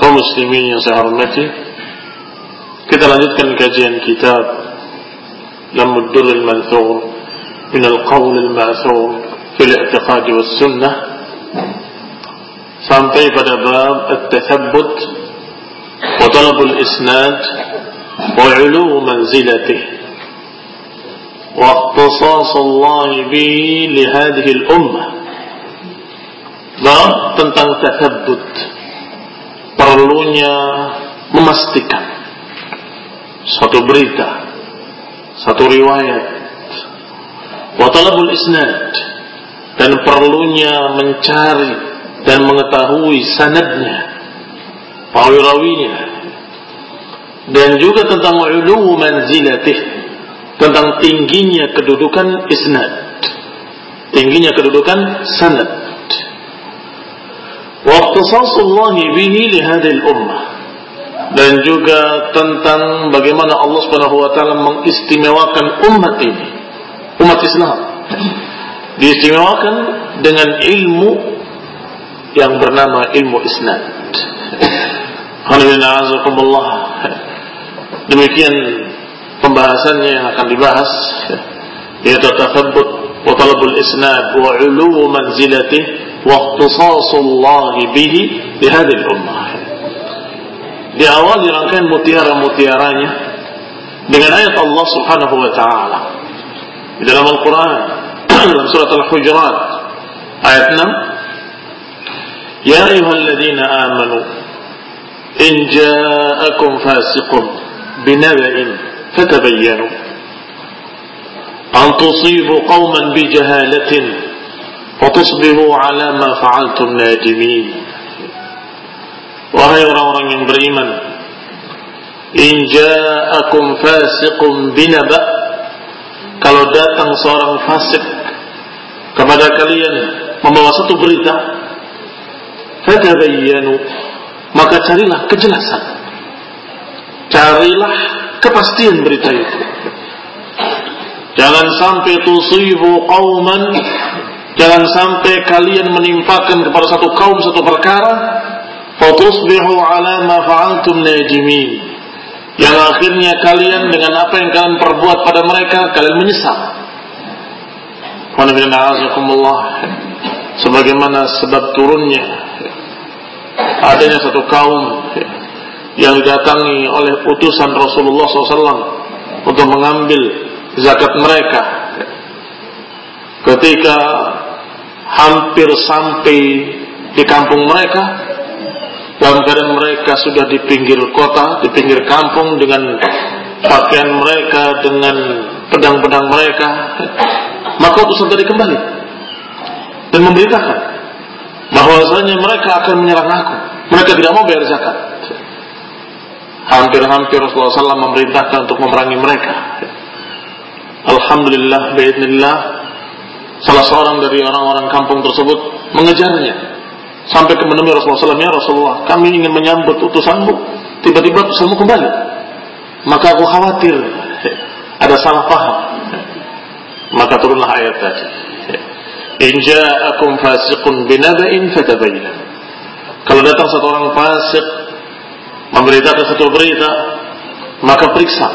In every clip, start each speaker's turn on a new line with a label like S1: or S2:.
S1: Kaum muslimin yang saya hormati kita lanjutkan kajian kitab Lamuddul al-Manthur min al-Qawl al-Ma'thur fi al-i'tiqad was sunnah sampai pada bab at-tathabbut wa talab al-isnad wa 'ulu manzilatihi wa ikhtisas Allah bihi li hadhihi al-ummah. Bab tentang tathabbut perlunya memastikan. Satu berita, satu riwayat, wa talabul isnad dan perlunya mencari dan mengetahui sanadnya, dan juga tentang ulu manzilatih tentang tingginya kedudukan isnad, tingginya kedudukan sanad واختصاص الله به لهذه الأمة dan juga tentang bagaimana Allah Subhanahu wa taala mengistimewakan umat ini umat Islam diistimewakan dengan ilmu yang bernama ilmu isnad demikian pembahasannya yang akan dibahas yaitu tathabbut wa talabul isnad wa ulu manzilatih واختصاص الله به لهذه الأمة. لأوالي كان متيارا متياران لأن آية الله سبحانه وتعالى إذا من القرآن سورة الحجرات آياتنا يا أيها الذين آمنوا إن جاءكم فاسق بنبأ فتبينوا أن تصيبوا قوما بجهالة Fatusbihu ala ma fa'altum nadimin. Wahai orang-orang yang beriman In ja'akum fasiqum binaba. Kalau datang seorang fasik Kepada kalian Membawa satu berita Fatabayyanu Maka carilah kejelasan. Carilah kepastian berita itu. Jangan sampai tusibu qawman Jangan sampai kalian menimpakan kepada satu kaum satu perkara fatusbihu ala ma fa'altum najimin yang akhirnya kalian dengan apa yang kalian perbuat pada mereka kalian menyesal. Sebagaimana sebab turunnya adanya satu kaum yang didatangi oleh utusan Rasulullah SAW untuk mengambil zakat mereka. Ketika hampir sampai di kampung mereka, dalam keadaan mereka sudah di pinggir kota, di pinggir kampung dengan pakaian mereka, dengan pedang-pedang mereka, maka utusan tadi kembali dan memberitakan bahwasanya mereka akan menyerang aku. Mereka tidak mau bayar zakat. Hampir-hampir Rasulullah SAW memerintahkan untuk memerangi mereka. Alhamdulillah, biidnillah, salah seorang dari orang-orang kampung tersebut mengejarnya sampai ke menemui Rasulullah SAW. Ya Rasulullah, kami ingin menyambut utusanmu. Tiba-tiba utusanmu kembali. Maka aku khawatir ada salah paham. Maka turunlah ayat tadi. In ja'akum fasiqun binaba'in fatabayyana. Kalau datang satu orang fasik memberitakan satu berita, maka periksa.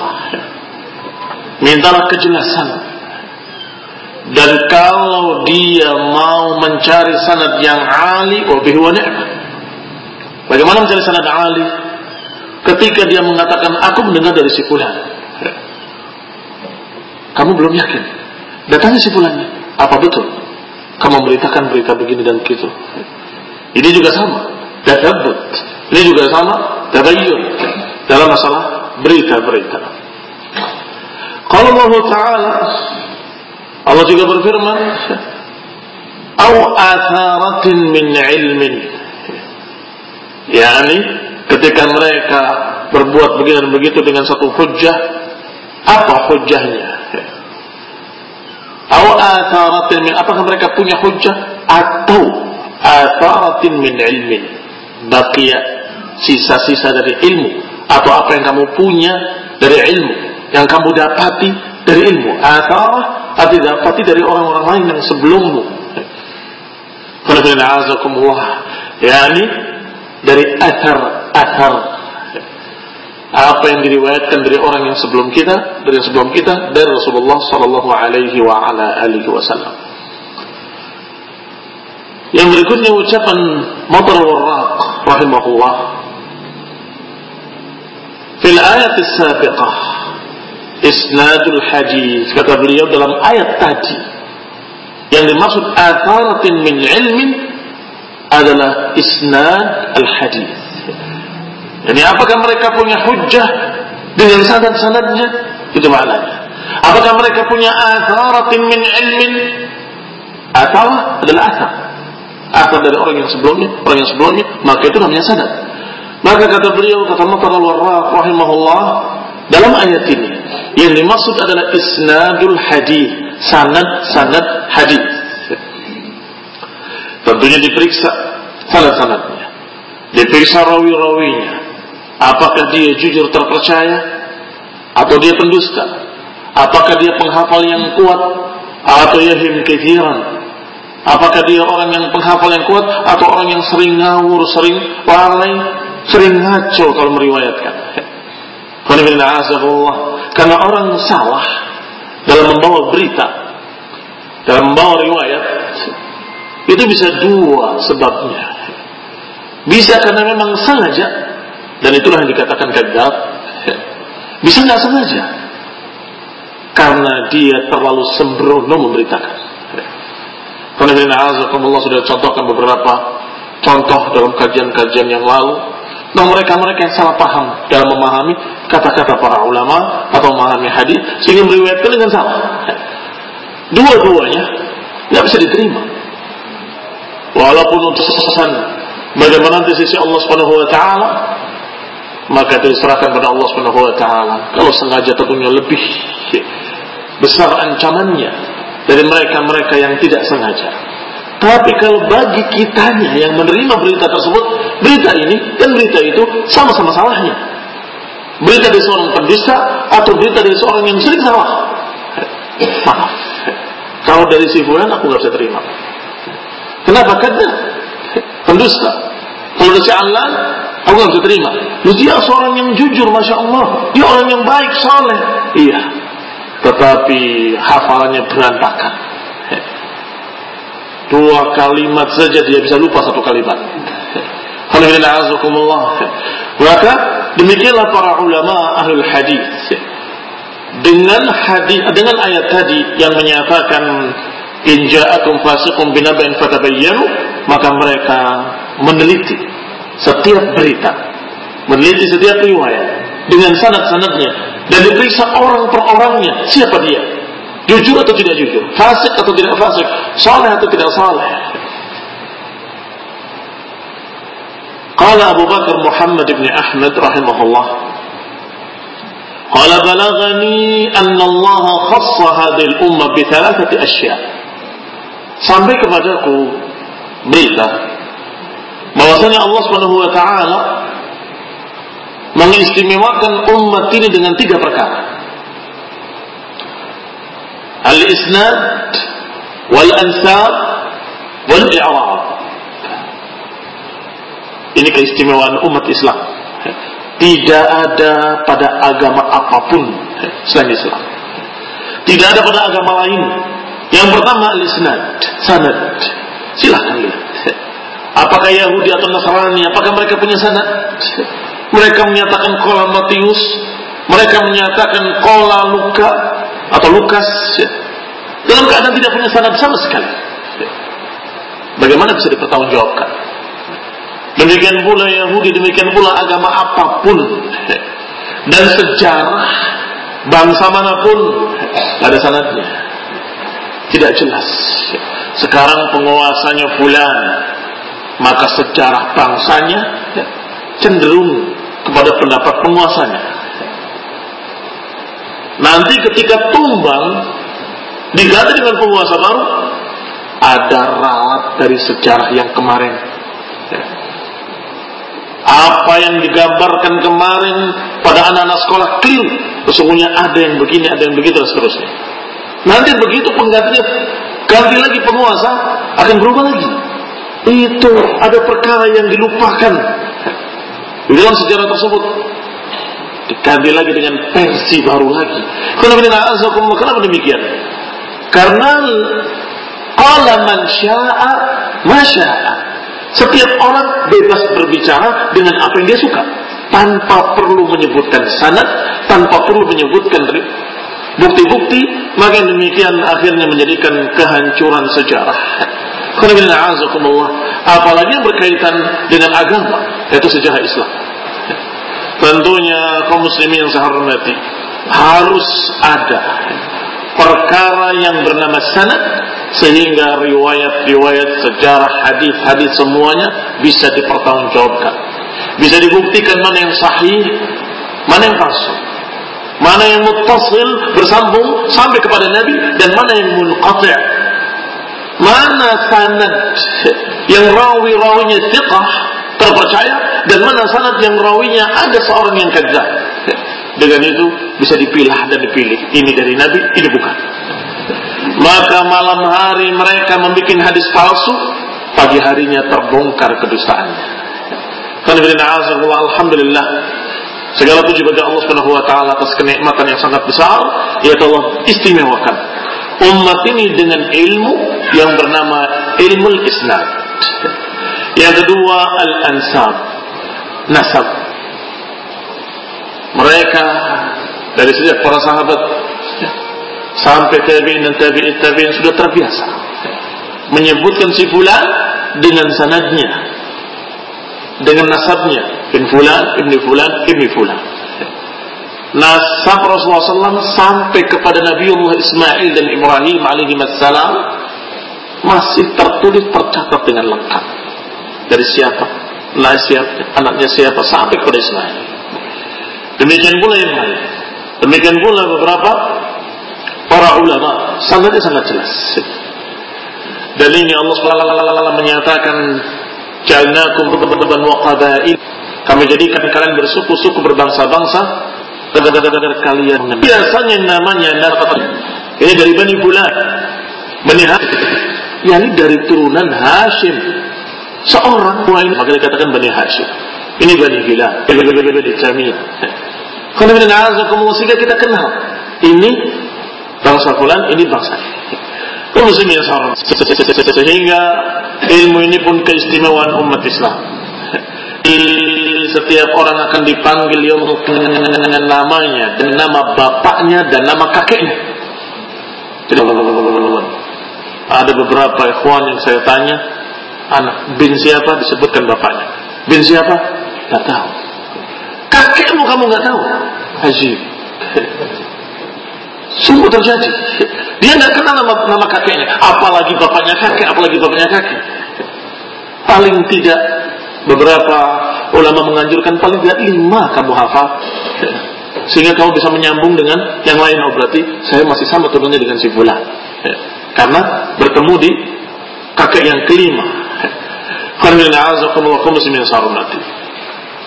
S1: Mintalah kejelasan. Dan kalau dia mau mencari sanad yang ali, wa bihi wa. Bagaimana mencari sanad ali? Ketika dia mengatakan aku mendengar dari si fulan. Kamu belum yakin. Datangnya si fulannya. Apa betul? kamu memberitakan berita begini dan begitu. Ini juga sama, tadabbut. Ini juga sama, tabayyun dalam masalah berita-berita. Kalau Allah Ta'ala Allah juga berfirman Au atharatin min ilmin. Yani ketika mereka berbuat begini dan begitu dengan satu hujah Apa hujahnya Atau atharatin min apakah mereka punya hujah atau atharatin min ilmin? Bakia sisa-sisa dari ilmu atau apa yang kamu punya dari ilmu yang kamu dapati dari ilmu. Atharah atau didapati dari orang-orang lain yang sebelummu. Yani dari athar-athar apa yang diriwayatkan dari orang yang sebelum kita, dari yang sebelum kita, dari Rasulullah Sallallahu Alaihi Wasallam. Yang berikutnya ucapan Matar Warraq rahimahullah. Fil ayat sabiqah isnadul hadis kata beliau dalam ayat tadi yang dimaksud atharatin min ilmin adalah isnad al hadis Jadi apakah mereka punya hujah dengan sanad-sanadnya? Itu maknanya. Apakah mereka punya atharatin min ilmin? Atau adalah athar. Athar dari orang yang sebelumnya, orang yang sebelumnya, maka itu namanya sanad. Maka kata beliau, kata Matar al-Warraq rahimahullah, dalam ayat ini, yang dimaksud adalah isnadul hadis, sanad-sanad hadis. Tentunya diperiksa sanad-sanadnya. Diperiksa rawi-rawinya Apakah dia jujur terpercaya atau dia pendusta? Apakah dia penghafal yang kuat atau yahim kethiran? Apakah dia orang yang penghafal yang kuat atau orang yang sering ngawur, sering lalai, sering ngaco kalau meriwayatkan? Karena orang salah dalam membawa berita, dalam membawa riwayat, itu bisa dua sebabnya. Bisa karena memang sengaja dan itulah yang dikatakan gagal. Bisa nggak sengaja. Karena dia terlalu sembrono memberitakan. Karena Allah sudah contohkan beberapa contoh dalam kajian-kajian yang lalu. Nah mereka-mereka yang salah paham dalam memahami kata-kata para ulama atau memahami hadis sehingga meriwayatkan dengan salah. Dua-duanya nggak bisa diterima. Walaupun untuk bagaimana nanti sisi Allah Subhanahu Wa Taala maka diserahkan pada Allah Subhanahu wa taala. Kalau sengaja tentunya lebih besar ancamannya dari mereka-mereka yang tidak sengaja. Tapi kalau bagi kitanya yang menerima berita tersebut, berita ini dan berita itu sama-sama salahnya. Berita dari seorang pendusta atau berita dari seorang yang sering salah. Maaf. Kalau dari si fulan aku nggak bisa terima. Kenapa? Karena pendusta. Kalau dari si Allah, aku nggak bisa terima. dia seorang yang jujur, masya Allah. Dia orang yang baik, soleh. Iya. Tetapi hafalannya berantakan. Dua kalimat saja dia bisa lupa satu kalimat. Maka demikianlah para ulama ahlul hadis. Dengan hadis dengan ayat tadi yang menyatakan in ja'akum fasiqun binaba'in fatabayyanu maka mereka meneliti setiap berita meneliti setiap riwayat dengan sanad-sanadnya dan diperiksa orang per orangnya siapa dia jujur atau tidak jujur? Fasik atau tidak fasik? Saleh atau tidak saleh? Qala Abu Bakar Muhammad bin Ahmad rahimahullah. Qala balagani anna Allah khassa hadhihi al-ummah bi thalathati asya' Sampai kepadaku berita bahwasanya Allah Subhanahu wa taala mengistimewakan umat ini dengan tiga perkara. Ansab wal i'rab. Ini keistimewaan umat Islam. Tidak ada pada agama apa pun selain Islam. Tidak ada pada agama lain. Yang pertama al-isnad, sanad. Silahkan lihat. Apakah Yahudi atau Nasrani, apakah mereka punya sanad? Mereka menyatakan kola Matius, mereka menyatakan kola Luka atau Lukas. Dalam keadaan tidak punya sanad sama sekali. Bagaimana bisa dipertanggungjawabkan? Demikian pula Yahudi, demikian pula agama apa pun dan sejarah bangsa mana pun ada sanadnya. Tidak jelas. Sekarang penguasanya bulan, maka sejarah bangsanya cenderung kepada pendapat penguasanya. Nanti ketika tumbang diganti dengan penguasa baru, ada ralat dari sejarah yang kemarin. Apa yang digambarkan kemarin pada anak-anak sekolah keliru. Sesungguhnya ada yang begini, ada yang begitu dan seterusnya. Nanti begitu penggantinya ganti lagi penguasa akan berubah lagi. Itu ada perkara yang dilupakan di dalam sejarah tersebut diganti lagi dengan versi baru lagi. Kenapa demikian? Karena Allah man syaa masya'a. Setiap orang bebas berbicara dengan apa yang dia suka tanpa perlu menyebutkan sanad, tanpa perlu menyebutkan bukti-bukti, maka demikian akhirnya menjadikan kehancuran sejarah. Apalagi yang berkaitan dengan agama, yaitu sejarah Islam. Tentunya kaum muslimin saya hormati harus ada perkara yang bernama sanad sehingga riwayat-riwayat sejarah hadis-hadis semuanya bisa dipertanggungjawabkan. Bisa dibuktikan mana yang sahih, mana yang palsu mana yang muttasil bersambung sampai kepada Nabi dan mana yang munqati' mana sanad yang rawi-rawinya thiqah terpercaya dan mana sanad yang rawinya ada seorang yang kadzab. Dengan itu bisa dipilah dan dipilih. Ini dari Nabi ini bukan. Maka malam hari mereka membuat hadis palsu pagi harinya terbongkar kedustaannya. Alhamdulillah. Segala puji bagi Allah Subhanahu wa taala atas kenikmatan yang sangat besar yaitu Allah istimewakan. Umat ini dengan ilmu yang bernama ilmu isnad. Yang kedua al-ansab, nasab. Mereka dari sejak para sahabat sampai tabi'in dan tabi'in tabi'in sudah terbiasa. Menyebutkan si fulan dengan sanadnya. Dengan nasabnya. Bin fulan ibni fulan ibni fulan. Nasab Rasulullah SAW sampai kepada Nabiullah Ismail dan Ibrahim salam masih tertulis tercatat dengan lengkap dari siapa? Nah siapa? Anaknya siapa? Sampai kepada Ismail demikian pula yang lain. Demikian pula beberapa para ulama. Sangatnya sangat jelas. Dan ini Allah SWT menyatakan Jalnakum berban wa qabail. Kami jadikan kalian bersuku-suku berbangsa-bangsa. Agar kalian. Biasanya namanya ini dari Bani Fulan. Bani Hashim yakni dari turunan Hashim seorang lain maka dikatakan Bani Hashim. Ini Bani Hilal, Bani Jamil. Sehingga kita kenal. Ini bangsa fulan, ini bangsa kaum muslimin sehingga ilmu ini pun keistimewaan umat Islam. Setiap orang akan dipanggil dengan namanya dan nama bapaknya dan nama kakeknya. Ada beberapa ikhwan yang saya tanya anak bin siapa disebutkan bapaknya bin siapa tak tahu kakekmu kamu nggak tahu haji Sungguh terjadi. Dia nggak kenal nama, nama kakeknya, apalagi bapaknya kakek, apalagi bapaknya kakek. Paling tidak beberapa ulama menganjurkan paling tidak lima kamu hafal sehingga kamu bisa menyambung dengan yang lain. Oh berarti saya masih sama turunnya dengan si Fulan. Karena bertemu di kakek yang kelima.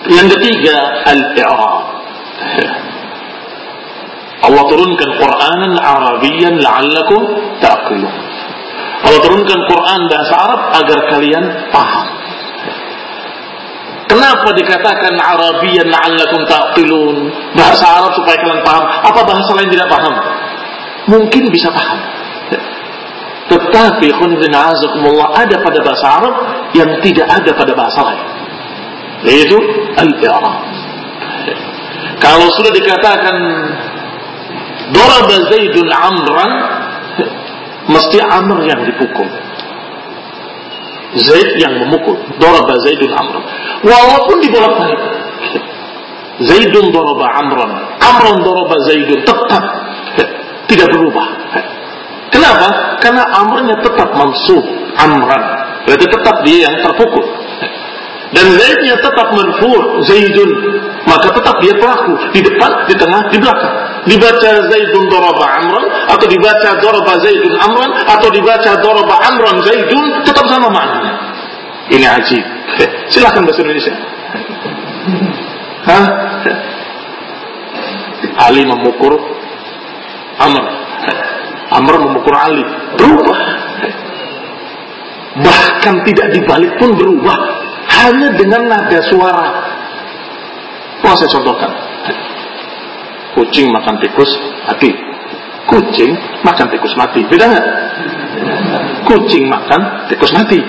S1: Yang ketiga al-i'rab. Allah turunkan Quranan Arabian la'allakum ta'qilun. Allah turunkan Quran bahasa Arab agar kalian paham. Kenapa dikatakan Arabian la'allakum ta'qilun? Bahasa Arab supaya kalian paham. Apa bahasa lain tidak paham? Mungkin bisa paham. Tetapi ada pada bahasa Arab yang tidak ada pada bahasa lain. Yaitu al-i'rab. Kalau sudah dikatakan Doraba Zaidun Amran mesti Amr yang dipukul. Zaid yang memukul. Doraba Zaidun Amran. Walaupun dibolak-balik. Zaidun doraba Amran. Amran doraba Zaidun. Tetap tidak berubah. Kenapa? Karena Amrnya tetap mansub. Amran. Berarti tetap dia yang terpukul dan Zaidnya tetap menfur Zaidun maka tetap dia pelaku di depan, di tengah, di belakang dibaca Zaidun Doraba Amran atau dibaca Doraba Zaidun Amran atau dibaca Doraba Amran Zaidun tetap sama maknanya ini ajib silahkan bahasa Indonesia Hah? Ali memukul Amr Amr memukul Ali berubah bahkan tidak dibalik pun berubah hanya dengan nada suara. Mau saya contohkan. Kucing makan tikus mati. Kucing makan tikus mati. Beda nggak? Kucing makan tikus mati.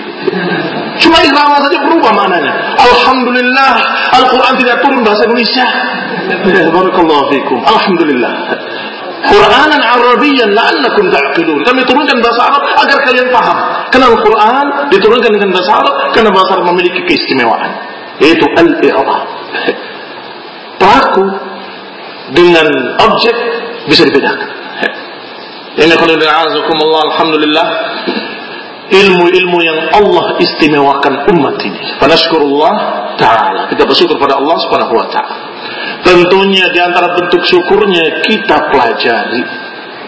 S1: Cuma irama saja berubah maknanya. Alhamdulillah Al-Quran tidak turun bahasa Indonesia. Barakallahu. Alhamdulillah. Quranan Arabian la'allakum ta'qilun. Kami turunkan bahasa Arab agar kalian paham. Karena Al-Quran diturunkan dengan bahasa Arab karena bahasa Arab memiliki keistimewaan. Yaitu al-i'rab. Pelaku dengan objek bisa dibedakan. Ini Allah alhamdulillah ilmu-ilmu yang Allah istimewakan umat ini. Fanashkurullah ta'ala. Kita bersyukur pada Allah subhanahu wa ta'ala. Tentunya di antara bentuk syukurnya kita pelajari,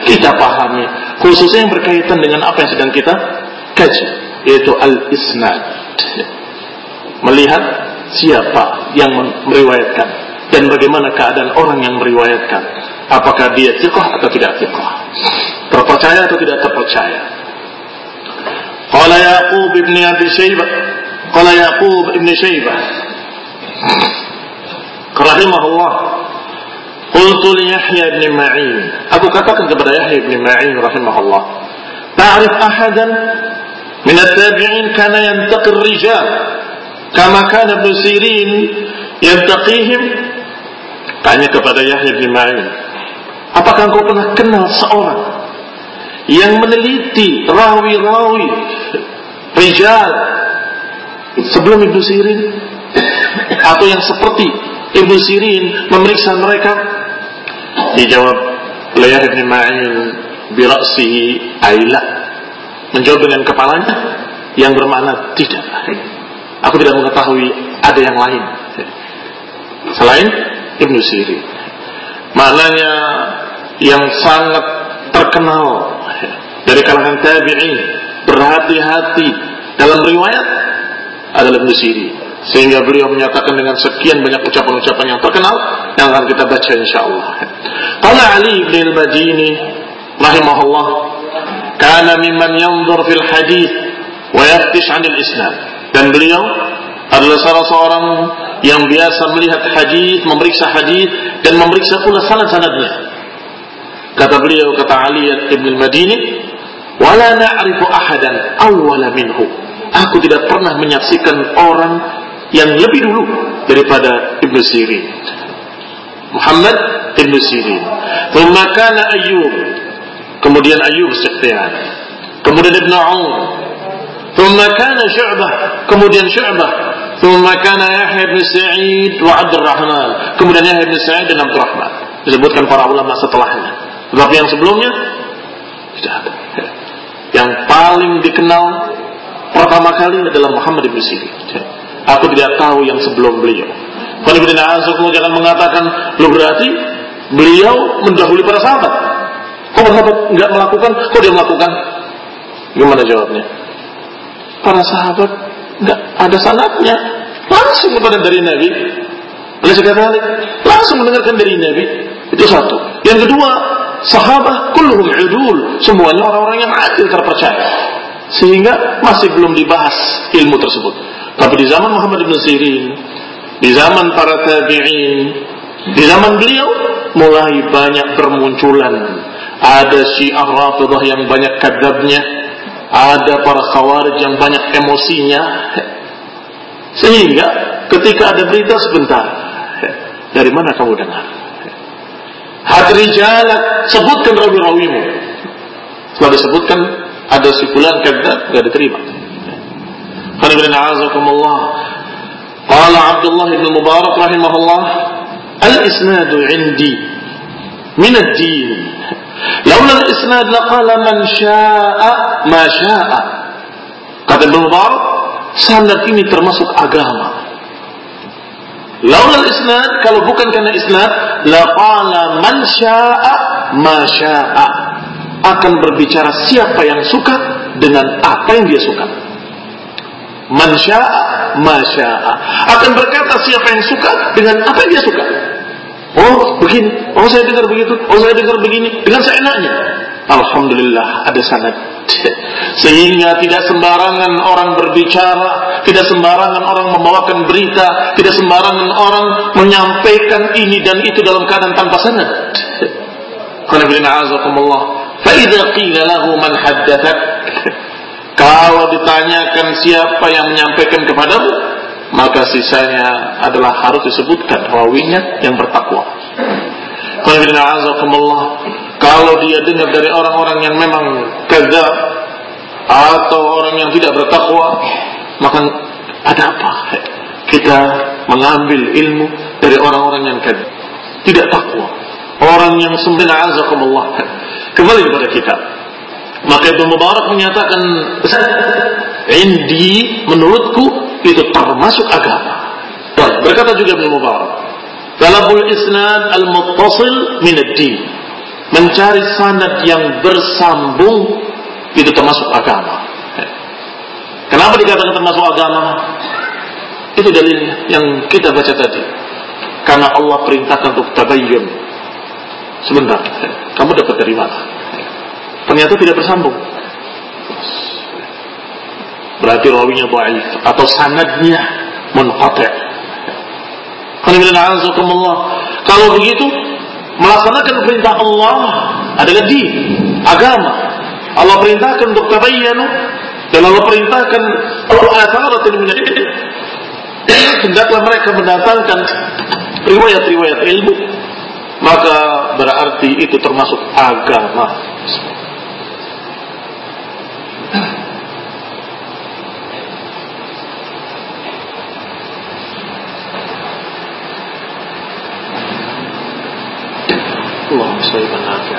S1: kita pahami, khususnya yang berkaitan dengan apa yang sedang kita kaji, yaitu al-isnad. Melihat siapa yang meriwayatkan dan bagaimana keadaan orang yang meriwayatkan. Apakah dia tiqah atau tidak tiqah? Terpercaya atau tidak terpercaya? Qala Yaqub ibn Abi Shaybah Qala Yaqub ibn Shaybah rahimahullah. Qultu li Yahya bin Ma'in. Aku katakan kepada Yahya bin Ma'in rahimahullah. Ta'rif ahadan min at-tabi'in kana yantaqi ar-rijal. Kama kana Ibn Sirin yantaqihim Tanya kepada Yahya bin Ma'in Apakah engkau pernah kenal seorang yang meneliti rawi-rawi rijal sebelum Ibnu Sirin? Atau yang seperti Ibnu Sirin memeriksa mereka? Dijawab oleh Ibn Ma'in birasihi aila. Menjawab dengan kepalanya yang bermakna tidak. Aku tidak mengetahui ada yang lain selain Ibnu Sirin. Maknanya yang sangat terkenal dari kalangan tabi'in berhati-hati dalam riwayat adalah Ibnu Sirin sehingga beliau menyatakan dengan sekian banyak ucapan-ucapan yang terkenal yang akan kita baca insyaallah. Qala Ali bin al-Madini rahimahullah kana mimman yanzur fil hadis wa yaftish 'an al-islam dan beliau adalah salah seorang yang biasa melihat hadis, memeriksa hadis dan memeriksa pula sanad-sanadnya. Kata beliau kata Ali bin Al-Madini, "Wala na'rifu ahadan awwala minhu." Aku tidak pernah menyaksikan orang yang lebih dulu daripada Ibnu Sirin. Muhammad Ibnu Sirin. Thumma kana Ayyub. Kemudian Ayyub Sufyan. Kemudian Ibnu Aun. Kana Syu'bah. Kemudian Syu'bah. Thumma kana Yahya bin Sa'id wa Abdurrahman. Kemudian Yahya bin Sa'id dan Abdurrahman. Disebutkan para ulama setelahnya. Tetapi yang sebelumnya tidak ada. Yang paling dikenal pertama kali adalah Muhammad bin Sirin. Aku tidak tahu yang sebelum beliau. Kalau jangan mengatakan, lo berarti beliau mendahului para sahabat. Kok sahabat nggak melakukan? Kok dia melakukan? Gimana jawabnya? Para sahabat nggak ada sanatnya, langsung kepada dari Nabi. Oleh sebab langsung mendengarkan dari Nabi. Itu satu. Yang kedua, sahabat kulluhum udul, semuanya orang-orang yang adil terpercaya. Sehingga masih belum dibahas ilmu tersebut. Tapi di zaman Muhammad bin Sirin, di zaman para tabi'in, di zaman beliau mulai banyak bermunculan. Ada Syiah Rafidah yang banyak kadabnya, ada para khawarij yang banyak emosinya. Sehingga ketika ada berita sebentar, dari mana kamu dengar? Hadri jalak, sebutkan rawi-rawimu. Setelah disebutkan, ada si fulan kadab, tidak diterima. Qala Qala Abdullah bin Mubarak rahimahullah, al-isnadu indi min ad-din. Al-isnad laqala man syaa'a ma syaa'a. Kata Ibn Mubarak, sanad ini termasuk agama. Laula al-isnad, kalau bukan karena isnad, laqala man syaa'a ma syaa'a. Akan berbicara siapa yang suka dengan apa yang dia suka. Man sya'a ma sya'a. Akan berkata siapa yang suka dengan apa yang dia suka. Oh, begini. Oh, saya dengar begitu. Oh, saya dengar begini. Dengan seenaknya. Alhamdulillah ada sanad. Sehingga tidak sembarangan orang berbicara, tidak sembarangan orang membawakan berita, tidak sembarangan orang menyampaikan ini dan itu dalam keadaan tanpa sanad. Qul inna a'azakumullah. Fa idza kalau ditanyakan siapa yang menyampaikan kepadamu, maka sisanya adalah harus disebutkan rawinya yang bertakwa. Kalau dia dengar dari orang-orang yang memang kadzab atau orang yang tidak bertakwa, maka ada apa? Kita mengambil ilmu dari orang-orang yang kadzab, tidak takwa. Orang yang sebenarnya azakumullah. Kembali kepada kita. Maka Ibnu Mubarak menyatakan Indi menurutku itu termasuk agama. Berkata juga Ibnu Mubarak, Talabul isnad al-muttasil min ad-din. Mencari sanad yang bersambung itu termasuk agama. Kenapa dikatakan termasuk agama? Itu dalilnya yang kita baca tadi. Karena Allah perintahkan untuk tabayyun. Sebentar, kamu dapat dari mana? Ternyata tidak bersambung. Berarti rawinya baik atau sanadnya munqati'. Kalau begitu melaksanakan perintah Allah adalah di agama. Allah perintahkan untuk tabayyanu dan Allah perintahkan al-atharatin min hendaklah mereka mendatangkan riwayat-riwayat ilmu maka berarti itu termasuk agama بيت النافع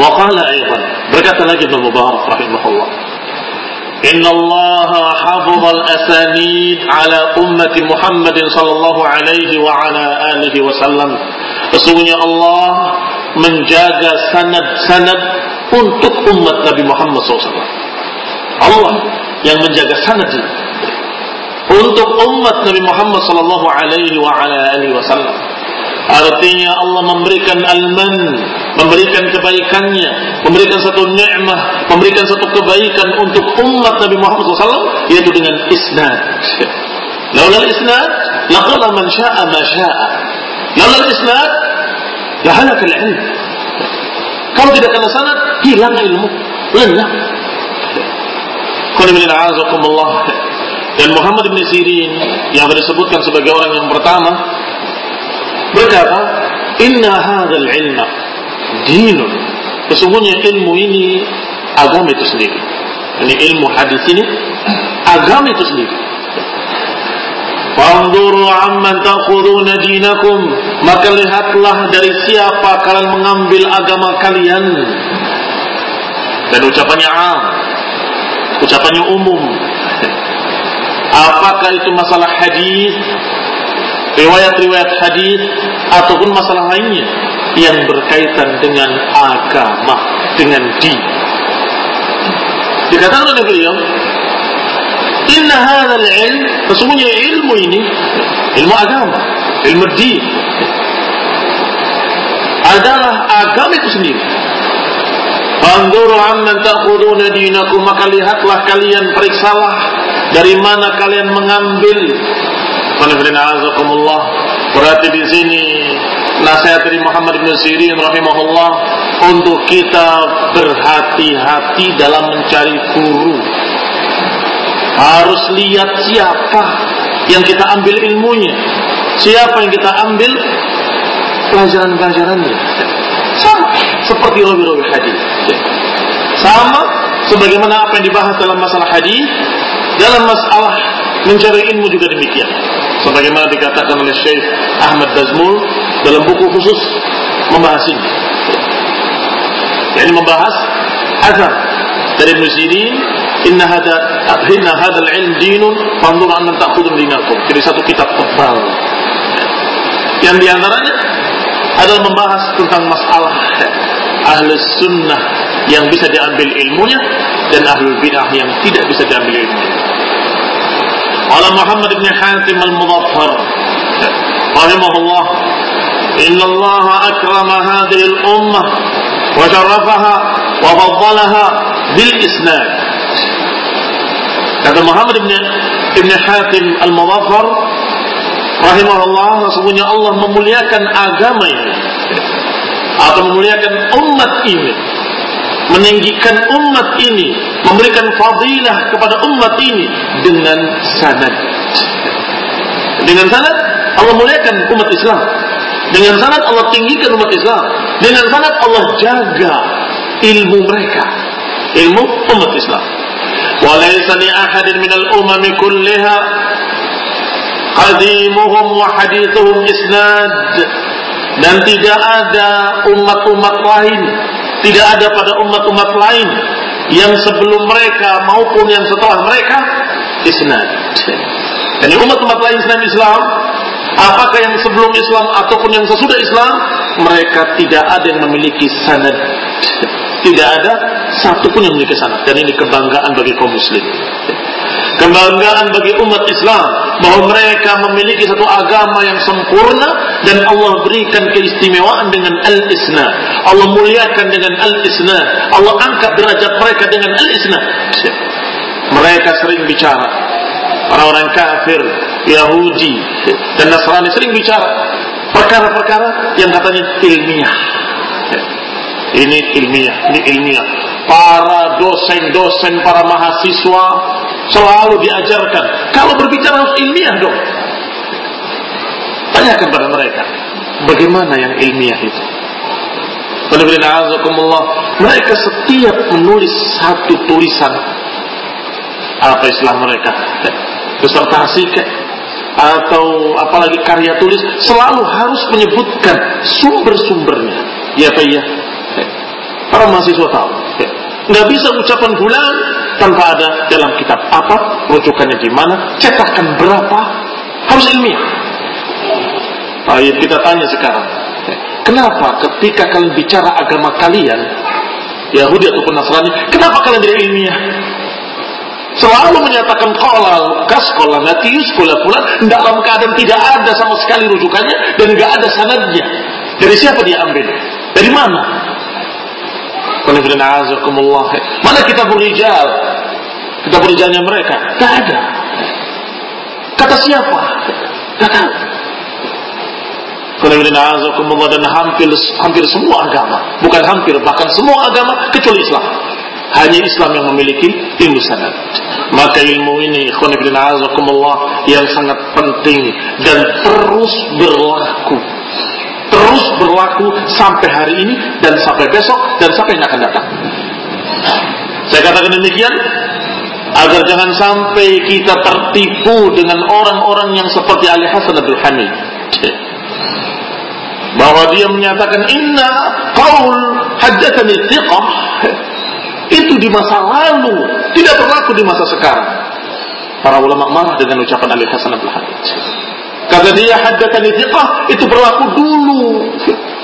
S1: وقال أيضا بكت لك ابن مبارك رحمه الله إن الله حفظ الأسانيد على أمة محمد صلى الله عليه وعلى آله وسلم Sesungguhnya Allah menjaga sanad-sanad untuk umat Nabi Muhammad SAW. Allah yang menjaga sanad ini. Untuk umat Nabi Muhammad sallallahu alaihi wa ala alihi wasallam. Artinya Allah memberikan al-man, memberikan kebaikannya, memberikan satu nikmah, memberikan satu kebaikan untuk umat Nabi Muhammad SAW yaitu dengan isnad. Laula al-isnad, laqala man syaa ma syaa. Laula al-isnad, lahalaka al-ilm. Kalau tidak kena sanad, hilang ilmu, lenyap. Qul dan Muhammad bin Sirin yang disebutkan sebagai orang yang pertama berkata, "Inna hadzal ilma dinun." Sesungguhnya ilmu ini agama itu sendiri. Ini ilmu hadis ini agama itu sendiri. Fanzuru amman ta'khuduna dinakum maka lihatlah dari siapa kalian mengambil agama kalian dan ucapannya am ucapannya umum apakah itu masalah hadis riwayat-riwayat hadis ataupun masalah lainnya yang berkaitan dengan agama, dengan di. Dikatakan oleh beliau, Inna hadzal ilm, sesungguhnya ilmu ini, ilmu agama, ilmu di adalah agama itu sendiri. Fanzuru amman ta'khuduna dinakum maka lihatlah kalian periksalah dari mana kalian mengambil Berarti di sini nasihat dari Muhammad bin Sirin rahimahullah untuk kita berhati-hati dalam mencari guru. Harus lihat siapa yang kita ambil ilmunya, siapa yang kita ambil pelajaran-pelajarannya. Sama seperti rawi-rawi hadis. Sama sebagaimana apa yang dibahas dalam masalah hadis, dalam masalah mencari ilmu juga demikian sebagaimana dikatakan oleh Syekh Ahmad Bazmul dalam buku khusus membahas ini. Yani membahas azab dari Muzirin inna hada inna hadzal ilm dinun fanzur an ta'khudun dinakum. Jadi satu kitab tebal. Yang di antaranya adalah membahas tentang masalah ahli sunnah yang bisa diambil ilmunya dan ahli bidah yang tidak bisa diambil ilmunya. قال محمد بن حاتم المظفر رحمه الله إن الله أكرم هذه الأمة وشرفها وفضلها بالإسناد kata Muhammad ibn, ibn Hatim al-Muzaffar rahimahullah sesungguhnya Allah memuliakan agama ini atau memuliakan umat ini meninggikan umat ini, memberikan fadilah kepada umat ini dengan sanad. Dengan sanad Allah muliakan umat Islam. Dengan sanad Allah tinggikan umat Islam. Dengan sanad Allah jaga ilmu mereka, ilmu umat Islam. Walaysa li ahadin minal umami kulliha qadimuhum wa hadithuhum isnad dan tidak ada umat-umat lain tidak ada pada umat-umat lain yang sebelum mereka maupun yang setelah mereka isnad. Jadi umat-umat lain selain Islam, apakah yang sebelum Islam ataupun yang sesudah Islam, mereka tidak ada yang memiliki sanad. Tidak ada satu pun yang memiliki sanad. Dan ini kebanggaan bagi kaum muslim. Kebanggaan bagi umat Islam bahwa mereka memiliki satu agama yang sempurna dan Allah berikan keistimewaan dengan al-isna. Allah muliakan dengan al-isna. Allah angkat derajat mereka dengan al-isna. Mereka sering bicara. Orang-orang kafir, Yahudi, dan Nasrani sering bicara perkara-perkara yang katanya ilmiah. Ini ilmiah, ini ilmiah. Para dosen-dosen, para mahasiswa selalu diajarkan. Kalau berbicara harus ilmiah dong. Tanyakan pada mereka, bagaimana yang ilmiah itu? Mereka setiap menulis satu tulisan apa istilah mereka disertasi ke atau apalagi karya tulis selalu harus menyebutkan sumber-sumbernya ya pak ya para mahasiswa tahu nggak bisa ucapan bulan tanpa ada dalam kitab apa rujukannya di mana cetakan berapa harus ilmiah Ayo kita tanya sekarang kenapa ketika kalian bicara agama kalian Yahudi ataupun Nasrani kenapa kalian tidak ilmiah selalu menyatakan qala kas qala matius qala fulan dalam keadaan tidak ada sama sekali rujukannya dan tidak ada sanadnya. Dari siapa dia ambil? Dari mana? Mana kita berijal? Kita berijalnya mereka? Tidak ada. Kata siapa? Tidak tahu. dan hampir hampir semua agama, bukan hampir bahkan semua agama kecuali Islam. Hanya Islam yang memiliki ilmu sanad. Maka ilmu ini yang sangat penting dan terus berlaku. Terus berlaku sampai hari ini dan sampai besok dan sampai yang akan datang. Saya katakan demikian agar jangan sampai kita tertipu dengan orang-orang yang seperti Ali Hasan Abdul Hamid bahwa dia menyatakan inna qaul haddatsani thiqah itu di masa lalu, tidak berlaku di masa sekarang. Para ulama marah dengan ucapan Ali Hasan Abdul Hamid. Kata dia haddatsani thiqah itu berlaku dulu.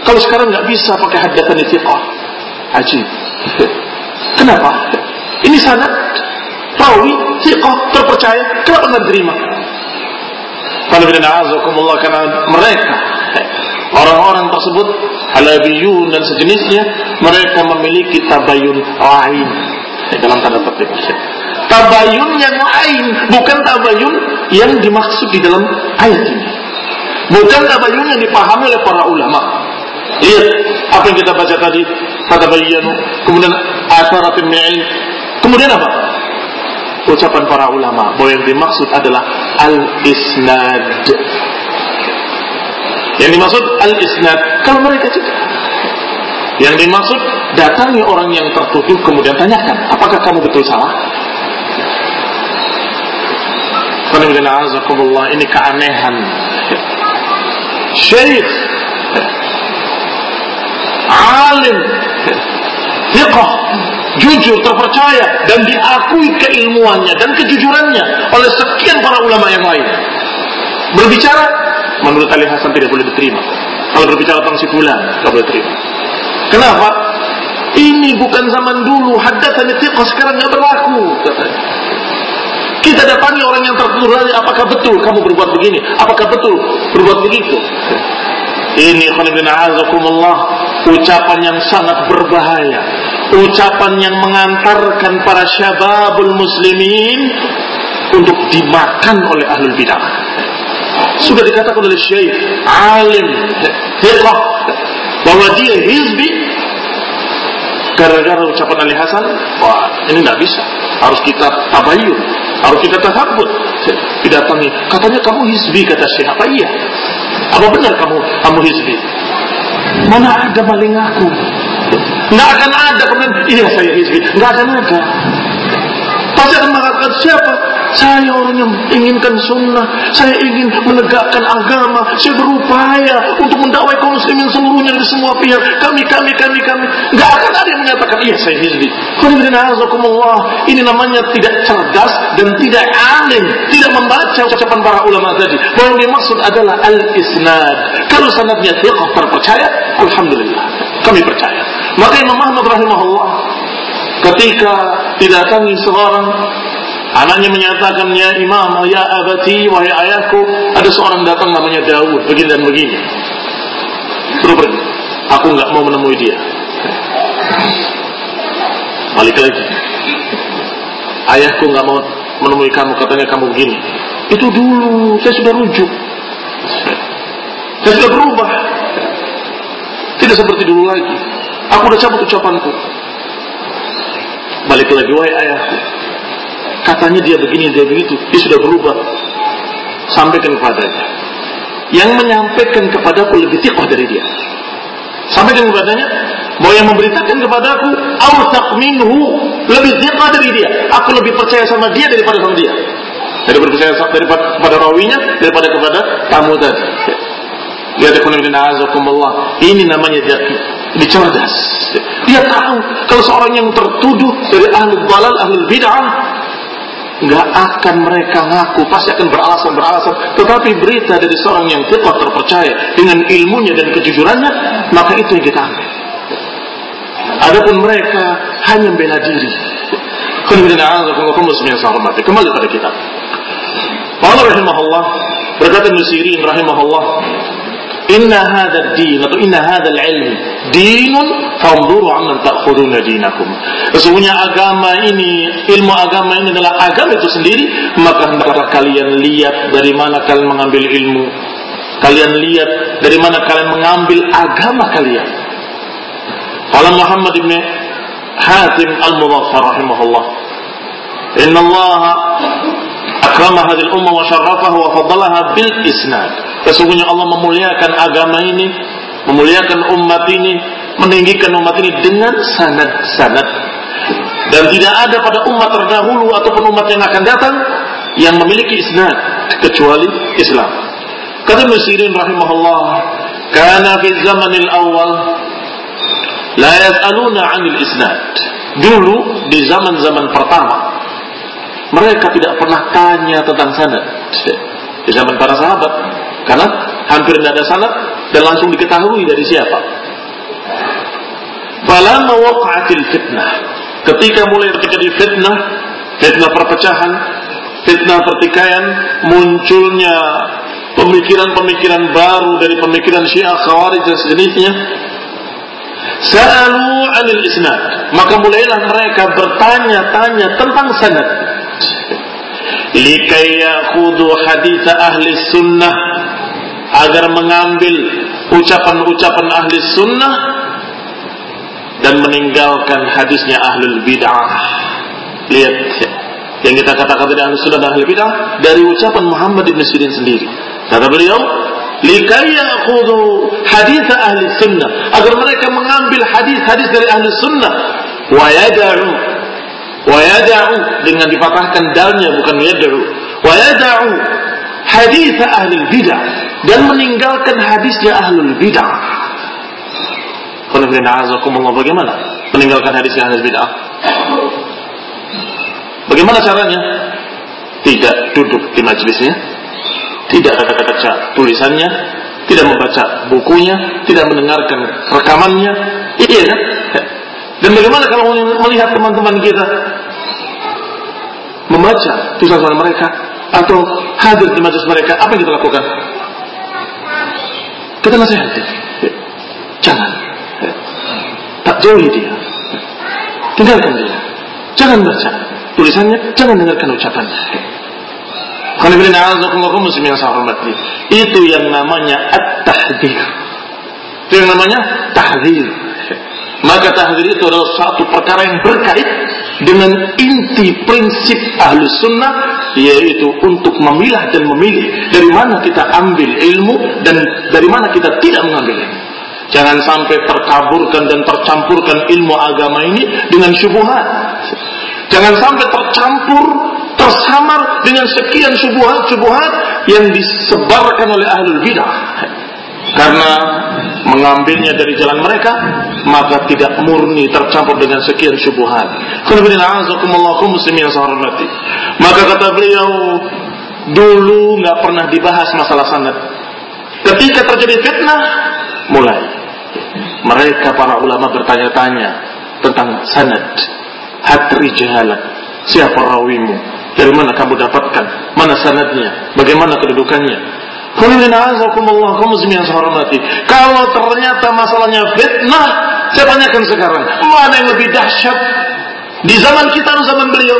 S1: Kalau sekarang nggak bisa pakai haddatsani thiqah. Ajib. Kenapa? Ini sanad rawi thiqah terpercaya, kenapa nggak diterima? Karena mereka Orang-orang tersebut halabiyun dan sejenisnya mereka memiliki tabayun lain dalam tanda petik. Tabayun yang lain bukan tabayun yang dimaksud di dalam ayat ini. Bukan tabayun yang dipahami oleh para ulama. Lihat apa yang kita baca tadi, tabayyanu, kemudian asaratin mi'in. Kemudian apa? Ucapan para ulama bahwa yang dimaksud adalah al-isnad yang dimaksud al-isnad kalau mereka juga. Yang dimaksud datangi orang yang tertuduh kemudian tanyakan, apakah kamu betul salah? Ini keanehan. Syekh alim thiqah jujur terpercaya dan diakui keilmuannya dan kejujurannya oleh sekian para ulama yang lain berbicara menurut Ali Hasan tidak boleh diterima. Kalau berbicara tentang si fulan, tidak boleh terima. Kenapa? Ini bukan zaman dulu, haddatsani thiqah sekarang nggak berlaku, Kita datangi orang yang tertuduh apakah betul kamu berbuat begini? Apakah betul berbuat begitu? Ini azakumullah ucapan yang sangat berbahaya. Ucapan yang mengantarkan para syababul muslimin untuk dimakan oleh ahlul bidah. Sudah dikatakan oleh Syekh alim thiqah bahwa dia hizbi gara-gara ucapan Ali Hasan, wah ini nggak bisa. Harus kita tabayun, harus kita tasabut. Didatangi, katanya kamu hizbi kata Syekh. Apa iya? Apa benar kamu kamu hizbi? Mana ada maling aku? Nggak akan ada kemudian iya saya hizbi. Nggak akan ada. Pasti akan mengatakan siapa? Saya orang yang inginkan sunnah. Saya ingin menegakkan agama. Saya berupaya untuk mendakwai kaum muslimin seluruhnya dari semua pihak. Kami, kami, kami, kami. Gak akan ada yang menyatakan, iya saya hizbi. Ini namanya tidak cerdas dan tidak alim. Tidak membaca ucapan para ulama tadi. Bahwa yang dimaksud adalah al-isnad. Kalau sanadnya thiqah terpercaya, Alhamdulillah. Kami percaya. Maka Imam Ahmad rahimahullah ketika didatangi seorang Anaknya menyatakan, ya imam, ya abati, wahai ayahku, ada seorang datang namanya Daud, begini dan begini. Pergi. Aku nggak mau menemui dia. Balik lagi. Ayahku nggak mau menemui kamu, katanya kamu begini. Itu dulu, saya sudah rujuk. Saya sudah berubah. Tidak seperti dulu lagi. Aku udah cabut ucapanku. Balik lagi, wahai ayahku katanya dia begini, dia begitu, dia sudah berubah. Sampaikan kepadanya. Yang menyampaikan kepadaku lebih tiqah dari dia. Sampaikan kepadanya bahwa yang memberitakan kepadaku awsaq minhu lebih tiqah dari dia. Aku lebih percaya sama dia daripada sama dia. Daripada percaya daripada kepada rawinya daripada kepada tamu tadi. Lihat azakumullah. Ini namanya dia dia cerdas. Dia tahu kalau seorang yang tertuduh dari ahli balal, ahli bid'ah nggak akan mereka ngaku, pasti akan beralasan-beralasan. Tetapi berita dari seorang yang tetap terpercaya dengan ilmunya dan kejujurannya, maka itu yang kita ambil. Adapun mereka hanya membela diri. Kembali pada kita. Allah rahimahullah berkata Ibn Sirin rahimahullah Inna hadha din atau inna hadha ilm dinun fanzuru amman ta'khuduna dinakum. Sesungguhnya agama ini, ilmu agama ini adalah agama itu sendiri, maka hendaklah kalian lihat dari mana kalian mengambil ilmu. Kalian lihat dari mana kalian mengambil agama kalian. Qala Muhammad bin Hatim Al-Mudhaffar rahimahullah. Inna Allah akrama hadhihi al-umma wa syarrafaha wa faddalaha bil isnad. Sesungguhnya Allah memuliakan agama ini, memuliakan umat ini, meninggikan umat ini dengan sanad-sanad. Dan tidak ada pada umat terdahulu ataupun umat yang akan datang yang memiliki isnad kecuali Islam. Kata Musirin rahimahullah, "Kana fi zamanil awal la yas'aluna 'anil isnad." Dulu di zaman-zaman pertama mereka tidak pernah tanya tentang sanad di zaman para sahabat karena hampir tidak ada sanad dan langsung diketahui dari siapa. Falamma waqa'atil fitnah ketika mulai terjadi fitnah, fitnah perpecahan, fitnah pertikaian, munculnya pemikiran-pemikiran baru dari pemikiran Syiah Khawarij dan sejenisnya. Sa'alu 'anil isnad, maka mulailah mereka bertanya-tanya tentang sanad likai yakhudhu hadith ahli sunnah agar mengambil ucapan-ucapan ahli sunnah dan meninggalkan hadisnya ahlul bid'ah. Lihat yang kita katakan dari ahli sunnah dan ahli bid'ah dari ucapan Muhammad ibn Sirin sendiri. Kata beliau, likai yakhudhu hadith ahli sunnah agar mereka mengambil hadis-hadis dari ahli sunnah wa yada'u wa yada'u dengan dipatahkan dalnya bukan yada'u wa yada'u hadis ahli bidah dan meninggalkan hadisnya ahlul bidah bagaimana meninggalkan hadisnya ahlul bidah Bagaimana caranya? Tidak duduk di majelisnya, tidak baca tulisannya, tidak membaca bukunya, tidak mendengarkan rekamannya. Iya kan? Dan bagaimana kalau melihat teman-teman kita membaca tulisan mereka atau hadir di majelis mereka, apa yang kita lakukan? Kita nasihati. Jangan. Tak jauhi dia. Tinggalkan dia. Jangan baca tulisannya, jangan dengarkan ucapannya. Itu yang namanya at-tahdir. Itu yang namanya tahdir. Maka tahdir itu adalah satu perkara yang berkait dengan inti prinsip ahlu sunnah yaitu untuk memilah dan memilih dari mana kita ambil ilmu dan dari mana kita tidak mengambil ilmu. Jangan sampai terkaburkan dan tercampurkan ilmu agama ini dengan syubhat. Jangan sampai tercampur, tersamar dengan sekian syubhat-syubhat yang disebarkan oleh ahlul bidah. Karena mengambilnya dari jalan mereka maka tidak murni tercampur dengan sekian syubhat. Maka kata beliau dulu nggak pernah dibahas masalah sanad. Ketika terjadi fitnah mulai mereka para ulama bertanya-tanya tentang sanad. Hatri jahalat. Siapa rawimu? Dari mana kamu dapatkan? Mana sanadnya? Bagaimana kedudukannya? Kalau ternyata masalahnya fitnah, saya tanyakan sekarang, mana yang lebih dahsyat di zaman kita atau zaman beliau?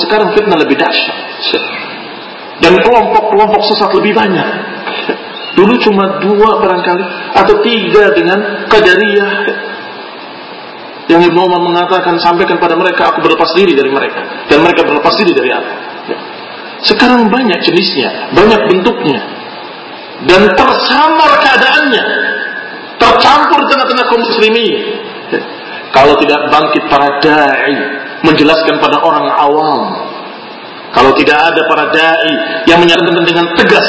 S1: Sekarang fitnah lebih dahsyat. Dan kelompok-kelompok sesat lebih banyak. Dulu cuma dua barangkali atau tiga dengan kadariyah yang Ibnu Umar mengatakan sampaikan pada mereka aku berlepas diri dari mereka dan mereka berlepas diri dari aku. Sekarang banyak jenisnya, banyak bentuknya. Dan tersamar keadaannya. Tercampur tengah-tengah kaum muslimin. Kalau tidak bangkit para da'i menjelaskan pada orang awam. Kalau tidak ada para da'i yang menyatakan dengan tegas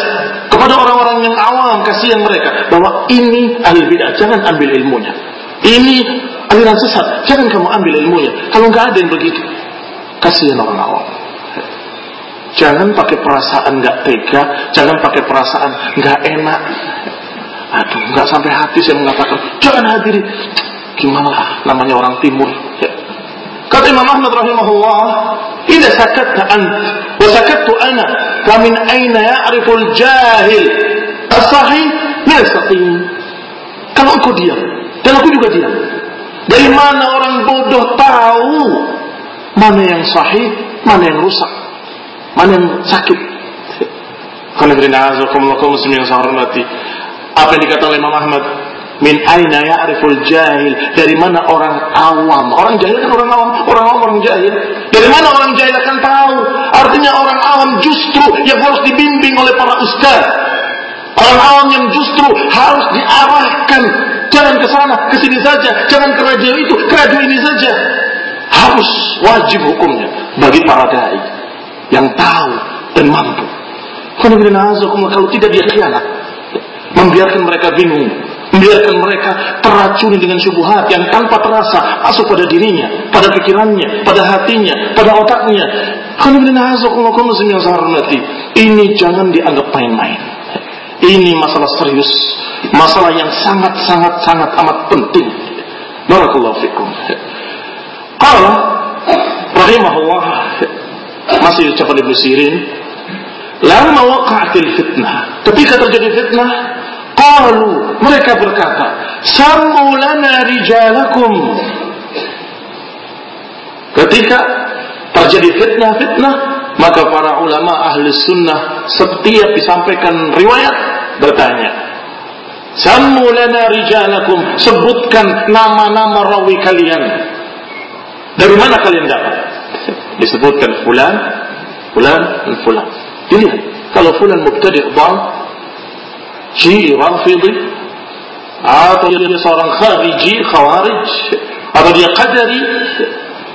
S1: kepada orang-orang yang awam, kasihan mereka bahwa ini ahli bid'ah, jangan ambil ilmunya. Ini aliran sesat, jangan kamu ambil ilmunya. Kalau nggak ada yang begitu, kasihan orang awam. Jangan pakai perasaan nggak tega, jangan pakai perasaan nggak enak. Aduh, nggak sampai hati saya mengatakan jangan hadiri. gimana namanya orang timur. Ya. Kata Imam Ahmad rahimahullah, "Idza sakatta ant wa sakattu ana, fa min aina ya'rifu al-jahil as-sahih min as-saqim?" Kalau engkau diam, dan aku juga diam. Dari mana orang bodoh tahu mana yang sahih, mana yang rusak, mana yang sakit? Muslim yang saya hormati, apa yang dikatakan oleh Imam Ahmad Min aina ya'riful jahil? Dari mana orang awam? Orang jahil kan orang awam, orang awam orang jahil. Dari mana orang jahil akan tahu? Artinya orang awam justru yang harus dibimbing oleh para ustaz. Orang awam yang justru harus diarahkan jangan ke sana, ke sini saja, jangan ke radio itu, ke radio ini saja. Harus wajib hukumnya bagi para dai yang tahu dan mampu. Kalau tidak dia khianat, membiarkan mereka bingung, Biarkan mereka teracuni dengan syubhat yang tanpa terasa masuk pada dirinya, pada pikirannya, pada hatinya, pada otaknya. Ini jangan dianggap main-main. Ini masalah serius, masalah yang sangat-sangat sangat amat penting. Barakallahu fikum. Qala rahimahullah masih ucapan Ibnu Sirin, lama waqa'atil fitnah. Ketika terjadi fitnah, Qalu mereka berkata, "Sammu lana rijalakum." Ketika terjadi fitnah-fitnah, maka para ulama ahli sunnah setiap disampaikan riwayat bertanya, "Sammu lana rijalakum." Sebutkan nama-nama rawi kalian. Dari mana kalian dapat? Disebutkan fulan, fulan, dan fulan. Dilihat, kalau fulan mubtadi' bang, Syi'i Rafidhi atau dia seorang khariji, khawarij atau dia qadari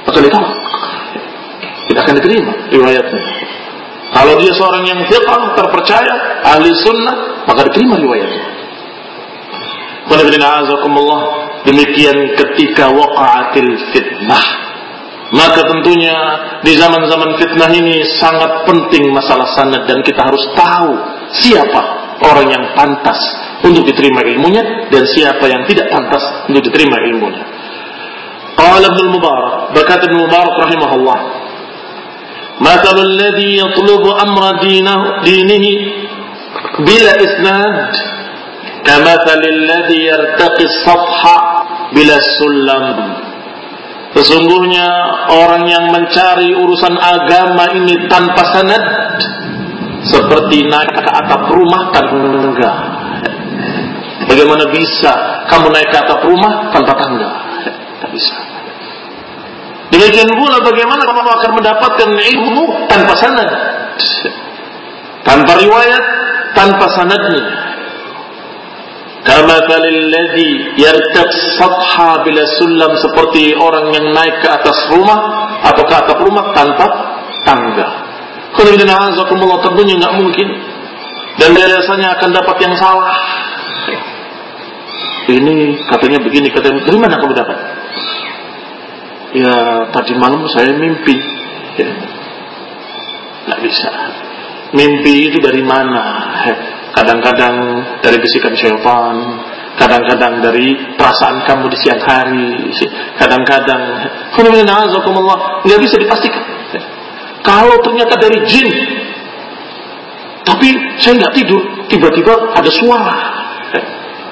S1: maka ditolak tidak akan diterima riwayatnya. Kalau dia seorang yang fiqh terpercaya ahli sunnah maka diterima riwayatnya. Demikian ketika waqa'atil fitnah maka tentunya di zaman-zaman fitnah ini sangat penting masalah sanad dan kita harus tahu siapa orang yang pantas untuk diterima ilmunya dan siapa yang tidak pantas untuk diterima ilmunya. Qala Ibnu Mubarak, berkata Ibnu Mubarak rahimahullah, "Mathalu alladhi yatlubu amra dinihi bila isnad kamathali alladhi yartaqi as-safha bila sulam." Sesungguhnya orang yang mencari urusan agama ini tanpa sanad seperti naik ke atap rumah tanpa tangga. Bagaimana bisa kamu naik ke atap rumah tanpa tangga? Tidak bisa. Demikian pula bagaimana kamu akan mendapatkan ilmu tanpa sanad, tanpa riwayat, tanpa sanadnya. Kama ladzi yartab satha bila sulam seperti orang yang naik ke atas rumah atau ke atap rumah tanpa tangga. Kalau tentunya nggak mungkin. Dan biasanya akan dapat yang salah. Ini katanya begini, katanya dari mana kamu dapat? Ya tadi malam saya mimpi. Ya. Nggak bisa. Mimpi itu dari mana? Kadang-kadang dari bisikan syaitan, kadang-kadang dari perasaan kamu di siang hari, kadang-kadang, nggak bisa dipastikan. Kalau ternyata dari jin, tapi saya nggak tidur, tiba-tiba ada suara.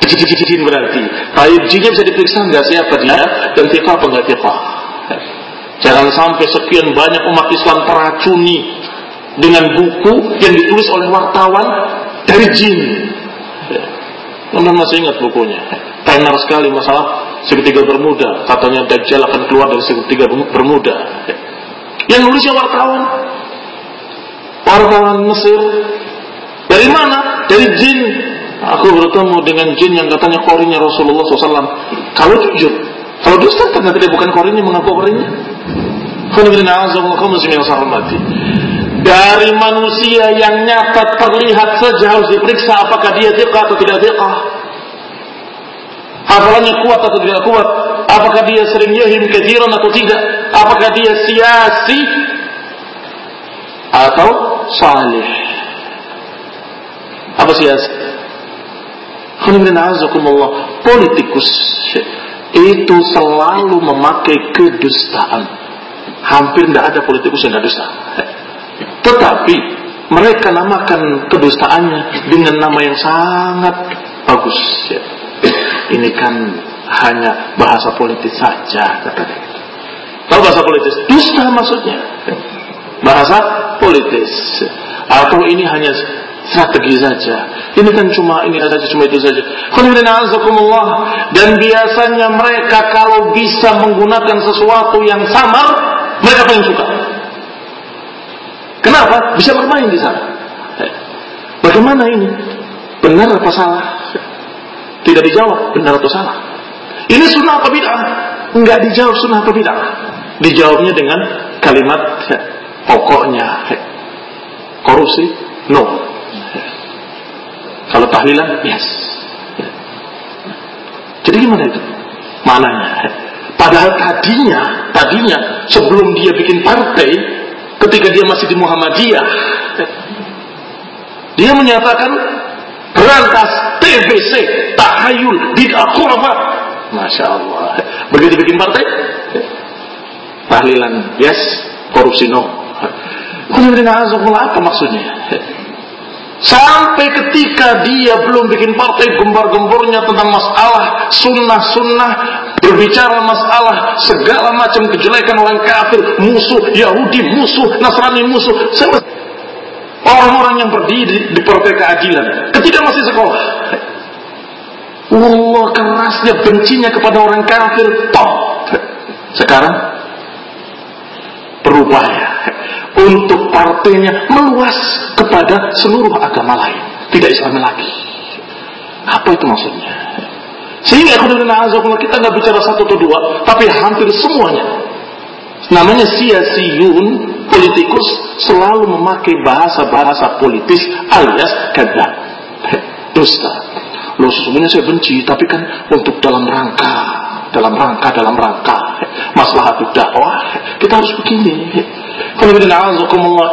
S1: Jin berarti. Tapi jinnya bisa diperiksa nggak siapa dia dan tipe apa nggak. Jangan sampai sekian banyak umat Islam teracuni dengan buku yang ditulis oleh wartawan dari jin. Anda masih ingat bukunya? Tenar sekali masalah segitiga bermuda. Katanya Dajjal akan keluar dari segitiga bermuda. Yang nulisnya wartawan. Wartawan Mesir. Dari mana? Dari jin. Aku bertemu dengan jin yang katanya korinya Rasulullah SAW. Kalau jujur. Kalau dusta ternyata dia bukan korinya, mengaku korinya. Dari manusia yang nyata terlihat saja harus diperiksa apakah dia tiqah atau tidak tiqah. Hafalannya kuat atau tidak kuat. Apakah dia sering yahim kejiran atau tidak. Apakah dia siasi atau salih. Apa siasi? Politikus itu selalu memakai kedustaan. Hampir tidak ada politikus yang tidak dusta. Tetapi mereka namakan kedustaannya dengan nama yang sangat bagus. Ini kan hanya bahasa politis saja katanya. Tahu bahasa politis? Dusta maksudnya. Bahasa politis. Atau ini hanya strategi saja. Ini kan cuma ini saja, cuma itu saja. Dan biasanya mereka kalau bisa menggunakan sesuatu yang samar, mereka paling suka. Kenapa? Bisa bermain di sana. Bagaimana ini? Benar apa salah? Tidak dijawab benar atau salah. Ini sunnah apa bid'ah? Enggak dijawab sunnah apa bid'ah. Dijawabnya dengan kalimat pokoknya korupsi no kalau tahlilan, yes. Jadi gimana itu? Mananya? Padahal tadinya, tadinya sebelum dia bikin partai, ketika dia masih di Muhammadiyah, dia menyatakan berantas TBC, tahayul, bid'ah khurafat. Masya Allah. Begitu bikin partai, tahlilan, yes, korupsi no. Apa maksudnya? Sampai ketika dia belum bikin partai gembar-gembornya tentang masalah sunnah-sunnah, berbicara masalah segala macam kejelekan orang kafir, musuh Yahudi, musuh Nasrani, musuh orang-orang yang berdiri di partai keadilan ketika masih sekolah. Allah kerasnya bencinya kepada orang kafir, top. Sekarang berubah untuk partainya meluas kepada seluruh agama lain, tidak Islam lagi. Apa itu maksudnya? Sehingga kita nggak bicara satu atau dua, tapi hampir semuanya. Namanya sia-siun politikus selalu memakai bahasa-bahasa politis alias kata dusta. Loh sesungguhnya saya benci, tapi kan untuk dalam rangka, dalam rangka, dalam rangka masalah dakwah kita harus begini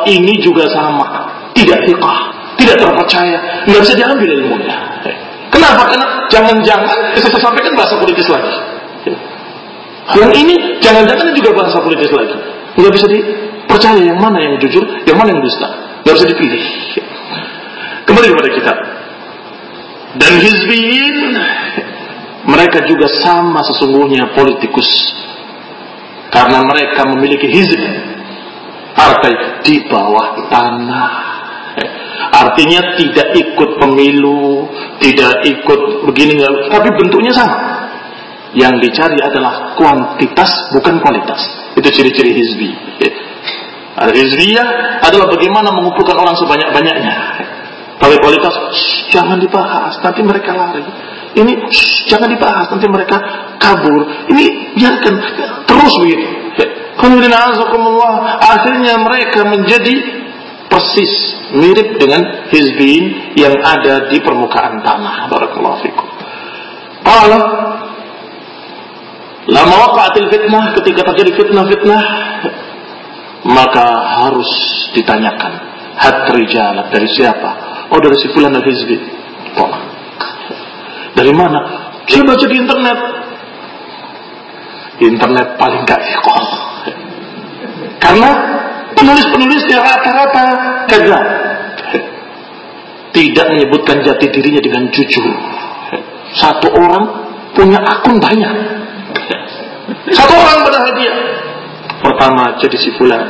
S1: ini juga sama. Tidak hikah, tidak terpercaya, nggak bisa diambil ilmunya. Kenapa? Karena jangan-jangan saya sampaikan bahasa politis lagi. Yang ini jangan-jangan juga bahasa politis lagi. Nggak bisa dipercaya yang mana yang jujur, yang mana yang dusta. Nggak bisa dipilih. Kembali kepada kita. Dan hizbiyin mereka juga sama sesungguhnya politikus karena mereka memiliki hizb partai di bawah tanah. Artinya tidak ikut pemilu, tidak ikut begini, tapi bentuknya sama. Yang dicari adalah kuantitas bukan kualitas. Itu ciri-ciri hizbi. Hizbiyah adalah bagaimana mengumpulkan orang sebanyak-banyaknya. Tapi kualitas jangan dibahas, nanti mereka lari. Ini jangan dibahas, nanti mereka kabur. Ini biarkan terus begitu. Kemudian akhirnya mereka menjadi persis mirip dengan hizbin yang ada di permukaan tanah. Barakallahu fikum. Qala lama waqa'atil fitnah ketika terjadi fitnah-fitnah maka harus ditanyakan hat rijalat dari siapa? Oh dari si fulan al-hizbi. Tolak. Dari mana? Saya baca di internet. Internet paling gak. Karena penulis-penulisnya rata-rata gagal. Tidak menyebutkan jati dirinya dengan jujur. Satu orang punya akun banyak. Satu orang berhadiah. Pertama jadi si fulan,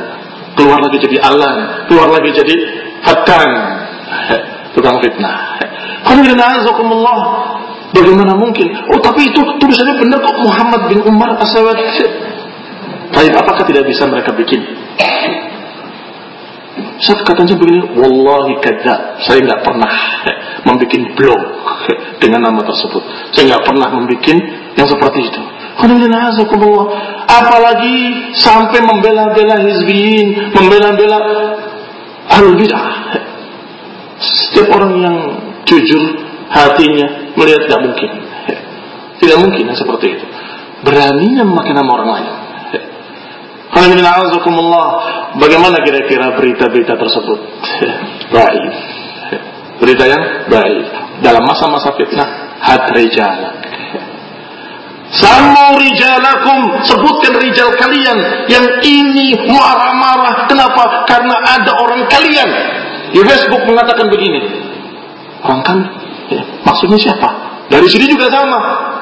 S1: keluar lagi jadi alan, keluar lagi jadi hatan, tukang fitnah. Bagaimana mungkin? Oh tapi itu tulisannya benar kok Muhammad bin Umar Asawad tapi apakah tidak bisa mereka bikin? Saya katanya begini, Wallahi kadzab. Saya nggak pernah membuat blog dengan nama tersebut. Saya nggak pernah membuat yang seperti itu. Apalagi sampai membela-bela hizbiyin, membela-bela al bidah. Setiap orang yang jujur hatinya melihat tidak mungkin. Tidak mungkin seperti itu. Beraninya memakai nama orang lain. Bagaimana kira-kira berita-berita tersebut? Baik. Berita yang baik. Dalam masa-masa fitnah, had rijal. Samu rijalakum, sebutkan rijal kalian yang ini marah-marah. Kenapa? Karena ada orang kalian di Facebook mengatakan begini. Orang kan, ya, maksudnya siapa? Dari sini juga sama.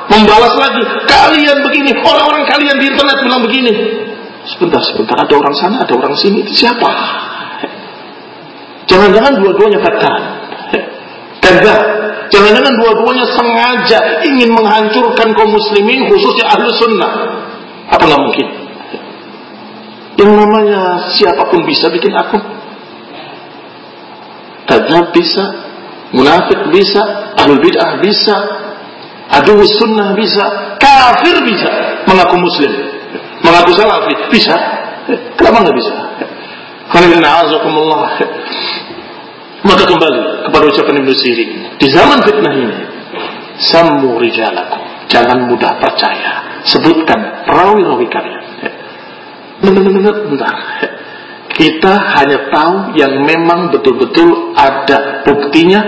S1: Membalas lagi, kalian begini, orang-orang kalian di internet bilang begini. Sebentar, sebentar, ada orang sana, ada orang sini, itu siapa? Jangan-jangan dua-duanya katakan. Kerja Jangan-jangan dua-duanya sengaja ingin menghancurkan kaum muslimin khususnya ahlu sunnah. Apa nggak mungkin? Yang namanya siapa pun bisa bikin akun. Kadzab bisa, munafik bisa, ahlu bid'ah bisa, adu sunnah bisa, kafir bisa, mengaku muslim, mengaku salafi bisa. Kenapa nggak bisa? Maka kembali kepada ucapan Ibnu Sirin. Di zaman fitnah ini, samu rijalaku. Jangan mudah percaya. Sebutkan perawi-rawi kalian. Bentar. Kita hanya tahu yang memang betul-betul ada buktinya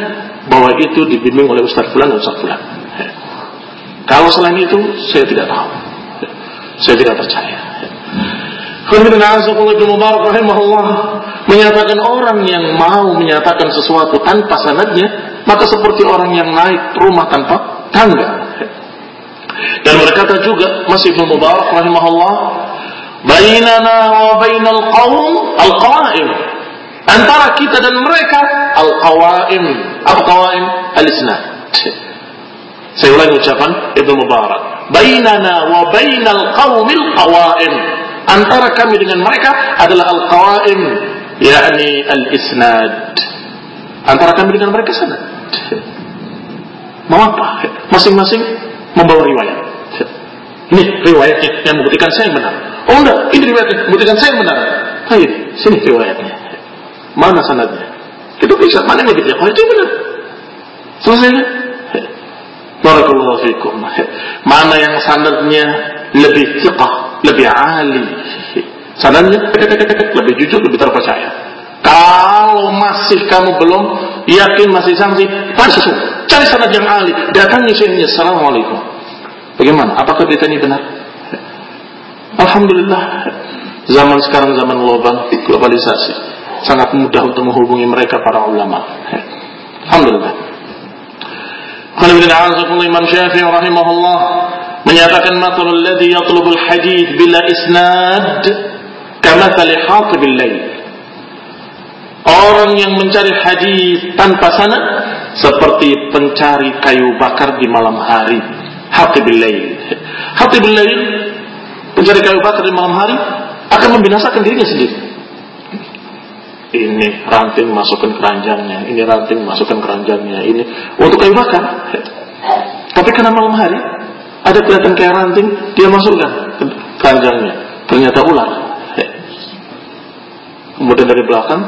S1: bahwa itu dibimbing oleh Ustaz Fulan dan Ustaz Fulan. Kalau selain itu, saya tidak tahu. Saya tidak percaya. Ibnu Mubarak rahimahullah menyatakan orang yang mau menyatakan sesuatu tanpa sanadnya maka seperti orang yang naik rumah tanpa tangga. Dan berkata juga masih Ibnu Mubarak rahimahullah, "Bainana wa bainal qaum al-qawaim." Antara kita dan mereka al-qawaim. Apa qawaim? Al-isnad. Saya ulangi ucapan Ibnu Mubarak. Bainana wa bainal qaumil qawaim. Antara kami dengan mereka adalah al-qawaim yakni al-isnad. Antara kami dengan mereka sana. Mau apa? Masing-masing membawa riwayat. Ini riwayatnya yang membuktikan saya benar. Oh enggak. Ini riwayatnya membuktikan saya benar. Hai, sini riwayatnya. Mana sanadnya? Kita bisa. Mana yang lebih oh itu benar. Selesai Barakallahu fikum. Mana yang sanadnya lebih fiqah lebih ahli. Sananya lebih jujur, lebih terpercaya. Kalau masih kamu belum yakin masih sanksi, pansus cari sanad yang ahli, datangi syekhnya. Assalamualaikum. Bagaimana? Apakah kita ini benar? Alhamdulillah. Zaman sekarang zaman global, globalisasi. Sangat mudah untuk menghubungi mereka para ulama. Alhamdulillah. Kalau Imam Syafi'i rahimahullah menyatakan matalul ladzi yatlubul hadith bila isnad kamathali hatibil lail Orang yang mencari hadis tanpa sanad seperti pencari kayu bakar di malam hari. Hatibil lail. Hatibil lail pencari kayu bakar di malam hari akan membinasakan dirinya sendiri. Ini ranting masukkan keranjangnya, ini ranting masukkan keranjangnya, ini untuk kayu bakar. Tapi karena malam hari ada kelihatan kayak ranting, dia masukkan ke keranjangnya. Ternyata ular. Kemudian dari belakang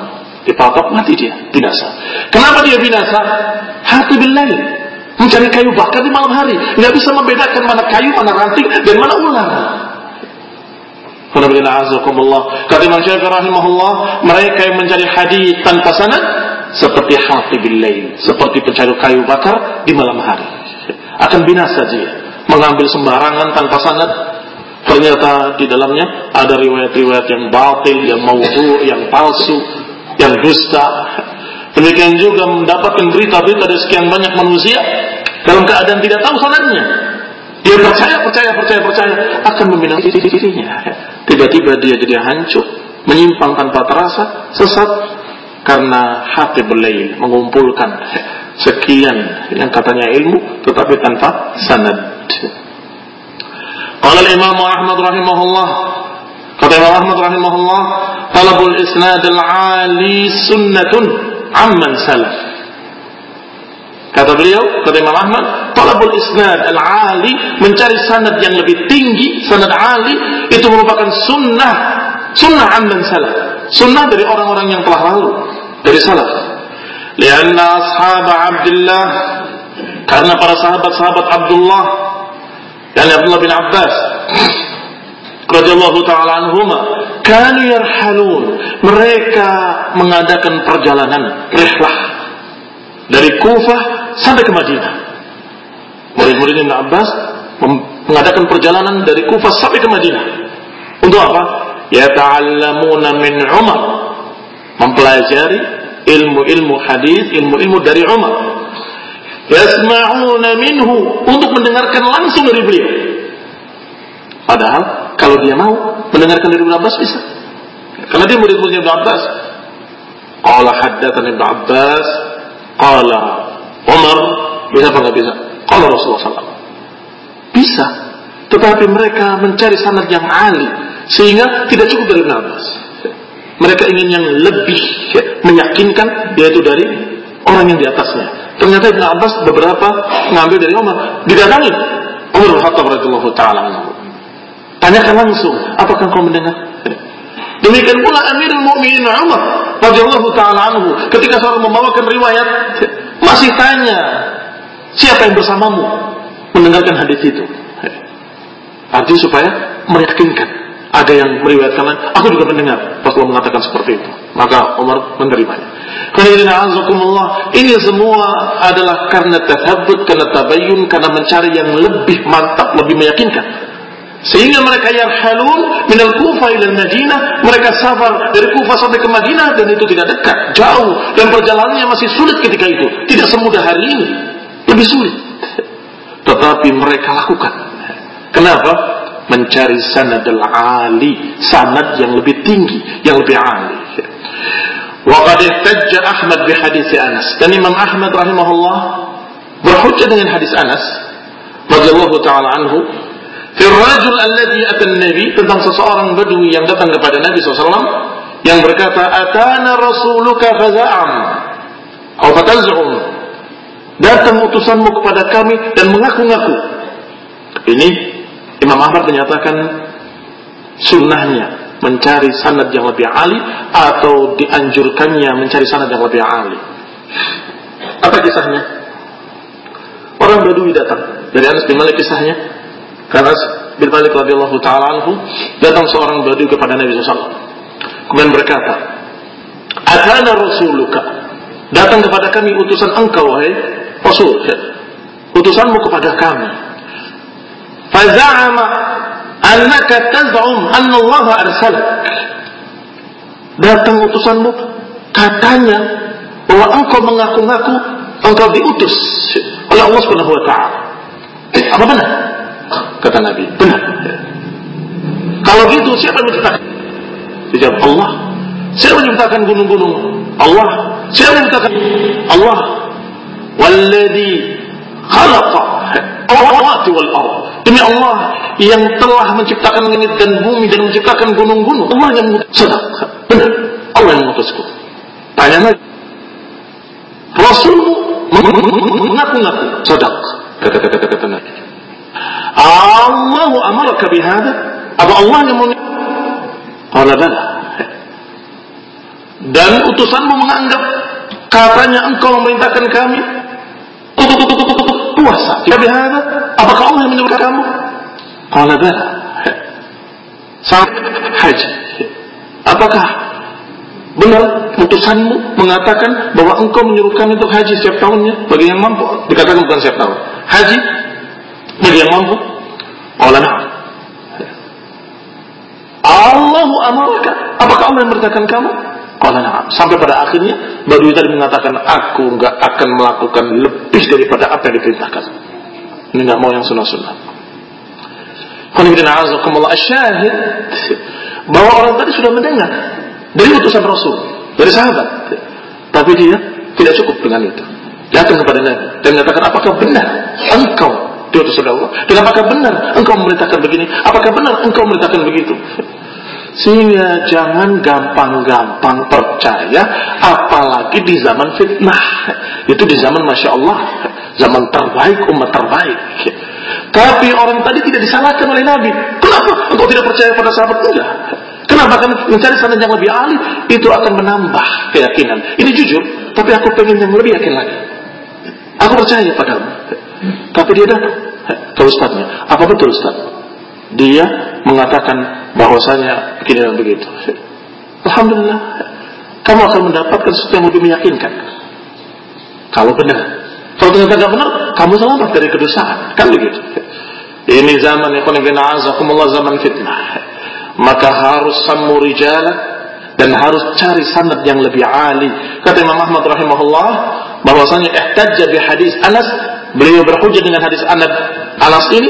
S1: dipatok mati dia, binasa. Kenapa dia binasa? Hati billahi. Mencari kayu bakar di malam hari. Nggak bisa membedakan mana kayu, mana ranting, dan mana ular. Kata Imam Syafi'i rahimahullah, mereka yang mencari hadis tanpa sanad seperti hati billahi, seperti pencari kayu bakar di malam hari. Akan binasa dia mengambil sembarangan tanpa sanad ternyata di dalamnya ada riwayat-riwayat yang batil, yang maudhu, yang palsu, yang dusta. Demikian juga mendapatkan berita-berita dari sekian banyak manusia dalam keadaan tidak tahu sanadnya. Dia percaya, percaya, percaya, percaya akan membina diri dirinya. Tiba-tiba dia jadi hancur, menyimpang tanpa terasa, sesat karena hati belail mengumpulkan sekian yang katanya ilmu tetapi tanpa sanad. Qala al-Imam Ahmad rahimahullah kata Imam Ahmad rahimahullah talabul isnad al-ali sunnatun amman salaf kata beliau kata Imam Ahmad talabul isnad al-ali mencari sanad yang lebih tinggi sanad ali itu merupakan sunnah sunnah amman salaf sunnah dari orang-orang yang telah lalu dari salaf. Lianna ashab Abdullah karena para sahabat-sahabat Abdullah dan Abdullah bin Abbas radhiyallahu taala anhuma kanu yarhalun mereka mengadakan perjalanan rihlah dari Kufah sampai ke Madinah murid-murid Ibn Abbas mengadakan perjalanan dari Kufah sampai ke Madinah. Untuk apa? Yata'allamuna min Umar. Mempelajari ilmu-ilmu hadis, ilmu-ilmu dari Umar. Yasma'una minhu untuk mendengarkan langsung dari beliau. Padahal kalau dia mau mendengarkan dari Ibnu Abbas bisa. Karena dia murid-murid Ibnu Abbas. Qala haddatsan Ibnu Abbas, qala Umar, bisa apa enggak bisa? Qala Rasulullah SAW. Bisa. Tetapi mereka mencari sanad yang ali sehingga tidak cukup dari Abbas. Mereka ingin yang lebih meyakinkan yaitu dari orang yang di atasnya. Ternyata Ibnu Abbas beberapa mengambil dari Umar. Didatangi Umar Khattab radhiyallahu taala. Tanyakan langsung, apakah kau mendengar? Demikian pula Amirul Mukminin Umar radhiyallahu taala anhu ketika seorang membawakan riwayat masih tanya siapa yang bersamamu mendengarkan hadis itu. Artinya supaya meyakinkan ada yang meriwayatkan lain, aku juga mendengar Rasulullah mengatakan seperti itu. Maka Umar menerimanya. Ini semua adalah karena karena tabayyun, karena mencari yang lebih mantap, lebih meyakinkan. Sehingga mereka yang halun minal Kufa ila Madinah, mereka safar dari Kufa sampai ke Madinah dan itu tidak dekat, jauh dan perjalanannya masih sulit ketika itu, tidak semudah hari ini, lebih sulit. Tetapi mereka lakukan. Kenapa? Mencari sanad al-ali, sanad yang lebih tinggi, yang lebih ali. Wa qad Ahmad bi hadis Anas. Dan Imam Ahmad rahimahullah berhujjah dengan hadis Anas radhiyallahu taala anhu Firrajul alladhi atan Nabi tentang seseorang badui yang datang kepada Nabi SAW yang berkata, Atana rasuluka faza'am atau fataz'um datang utusanmu kepada kami dan mengaku-ngaku. Ini Imam Ahmad menyatakan sunnahnya mencari sanad yang lebih ali atau dianjurkannya mencari sanad yang lebih ali. Apa kisahnya? Orang Badui datang dari Anas Malik kisahnya karena bin Malik radhiyallahu taala anhu datang seorang badui kepada Nabi SAW. Kemudian berkata, "Atana rasuluka." Datang kepada kami utusan engkau wahai Rasul. Utusanmu kepada kami. Faza'ama annaka taz'um anna Allah arsalak. Datang utusanmu katanya bahwa engkau mengaku-ngaku engkau diutus oleh Allah Subhanahu wa taala. Apa benar? Kata Nabi, benar. Kalau gitu siapa yang menciptakan? Dijawab Allah. Siapa yang menciptakan gunung-gunung? Allah. Siapa yang menciptakan? Allah. Walladhi khalaqa awati wal ard. Demi Allah yang telah menciptakan langit dan bumi dan menciptakan gunung-gunung. Allah yang mengutus. Benar. Allah yang mengutusku. Tanya lagi. Rasulmu mengaku-ngaku. Sadaq. Kata-kata-kata Nabi. Allahu amaraka bihada? Apa Allah yang mau Qala bala. Dan utusanmu menganggap katanya engkau memerintahkan kami puasa. Bihada, apakah Allah yang menyuruh kamu? Qala bala. Haji. Apakah benar utusanmu mengatakan bahwa engkau menyuruh kami untuk haji setiap tahunnya bagi yang mampu dikatakan bukan setiap tahun haji bagi yang mampu Allah Allahu amaraka. Apakah Allah yang merintahkan kamu? Allah na'am sampai pada akhirnya Badui tadi mengatakan aku nggak akan melakukan lebih daripada apa yang diperintahkan. Ini nggak mau yang sunnah-sunnah. Syahid bahwa orang tadi sudah mendengar dari utusan Rasul dari sahabat. Tapi dia tidak cukup dengan itu. Datang kepada Nabi dan mengatakan apakah benar engkau diutus oleh Allah. Dan apakah benar engkau memerintahkan begini? Apakah benar engkau memerintahkan begitu? Sehingga jangan gampang-gampang percaya apalagi di zaman fitnah. Itu di zaman Masya Allah. Zaman terbaik, umat terbaik. Tapi orang tadi tidak disalahkan oleh Nabi. Kenapa engkau tidak percaya pada sahabat? Enggak. Kenapa? Karena mencari sana yang lebih ahli itu akan menambah keyakinan. Ini jujur, tapi aku pengen yang lebih yakin lagi. Aku percaya padamu. Tapi dia datang ke ustaznya. Apa betul ustaz? Dia mengatakan bahwasanya begini begitu. Alhamdulillah. Kamu akan mendapatkan sesuatu yang lebih meyakinkan. Kalau benar. Kalau ternyata tidak benar, kamu selamat dari kedosaan. Kan begitu. Ini zaman ikhwan azakumullah zaman fitnah. Maka harus sammu rijala dan harus cari sanad yang lebih ali. Kata Imam Ahmad rahimahullah bahwasanya ihtajja bi hadis Anas, beliau berhujjah dengan hadis Anas Anas ini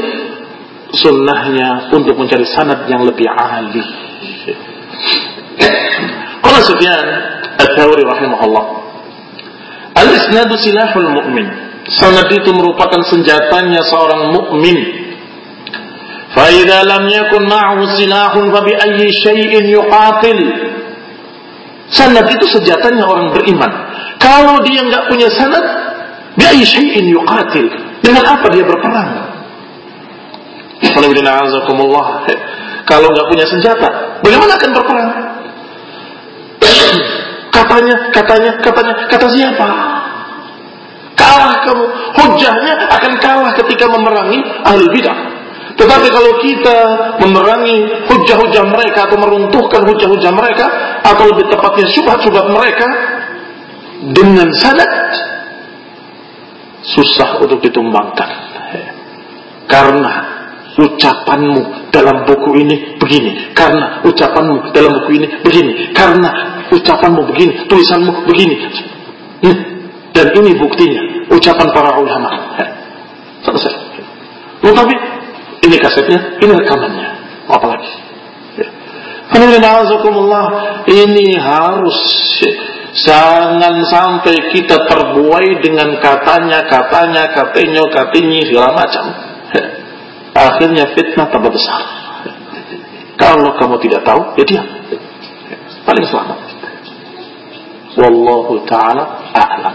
S1: sunnahnya untuk mencari sanad yang lebih ahli. Qala Sufyan Ats-Tsauri rahimahullah. Al-isnadu silahul mu'min. Sanad itu merupakan senjatanya seorang mukmin. Fa idza lam yakun ma'ahu silahun fa bi ayyi syai'in yuqatil. Sanad itu senjatanya orang beriman. Kalau dia enggak punya sanad, bi ayyi syai'in yuqatil. Dengan apa dia berperang? Kalau nggak punya senjata, bagaimana akan berperang? katanya, katanya, katanya, kata siapa? Kalah kamu. Hujahnya akan kalah ketika memerangi ahli bidah. Tetapi kalau kita memerangi hujah-hujah mereka atau meruntuhkan hujah-hujah mereka atau lebih tepatnya syubhat-syubhat mereka dengan sanad susah untuk ditumbangkan. Karena ucapanmu dalam buku ini begini karena ucapanmu dalam buku ini begini karena ucapanmu begini tulisanmu begini hmm. dan ini buktinya ucapan para ulama selesai tetapi ini kasetnya ini rekamannya apa lagi ya. ini harus Jangan sampai kita terbuai dengan katanya, katanya, katanya, katanya, segala macam akhirnya fitnah tambah besar. Kalau kamu tidak tahu, ya diam. Paling selamat. Wallahu ta'ala a'lam.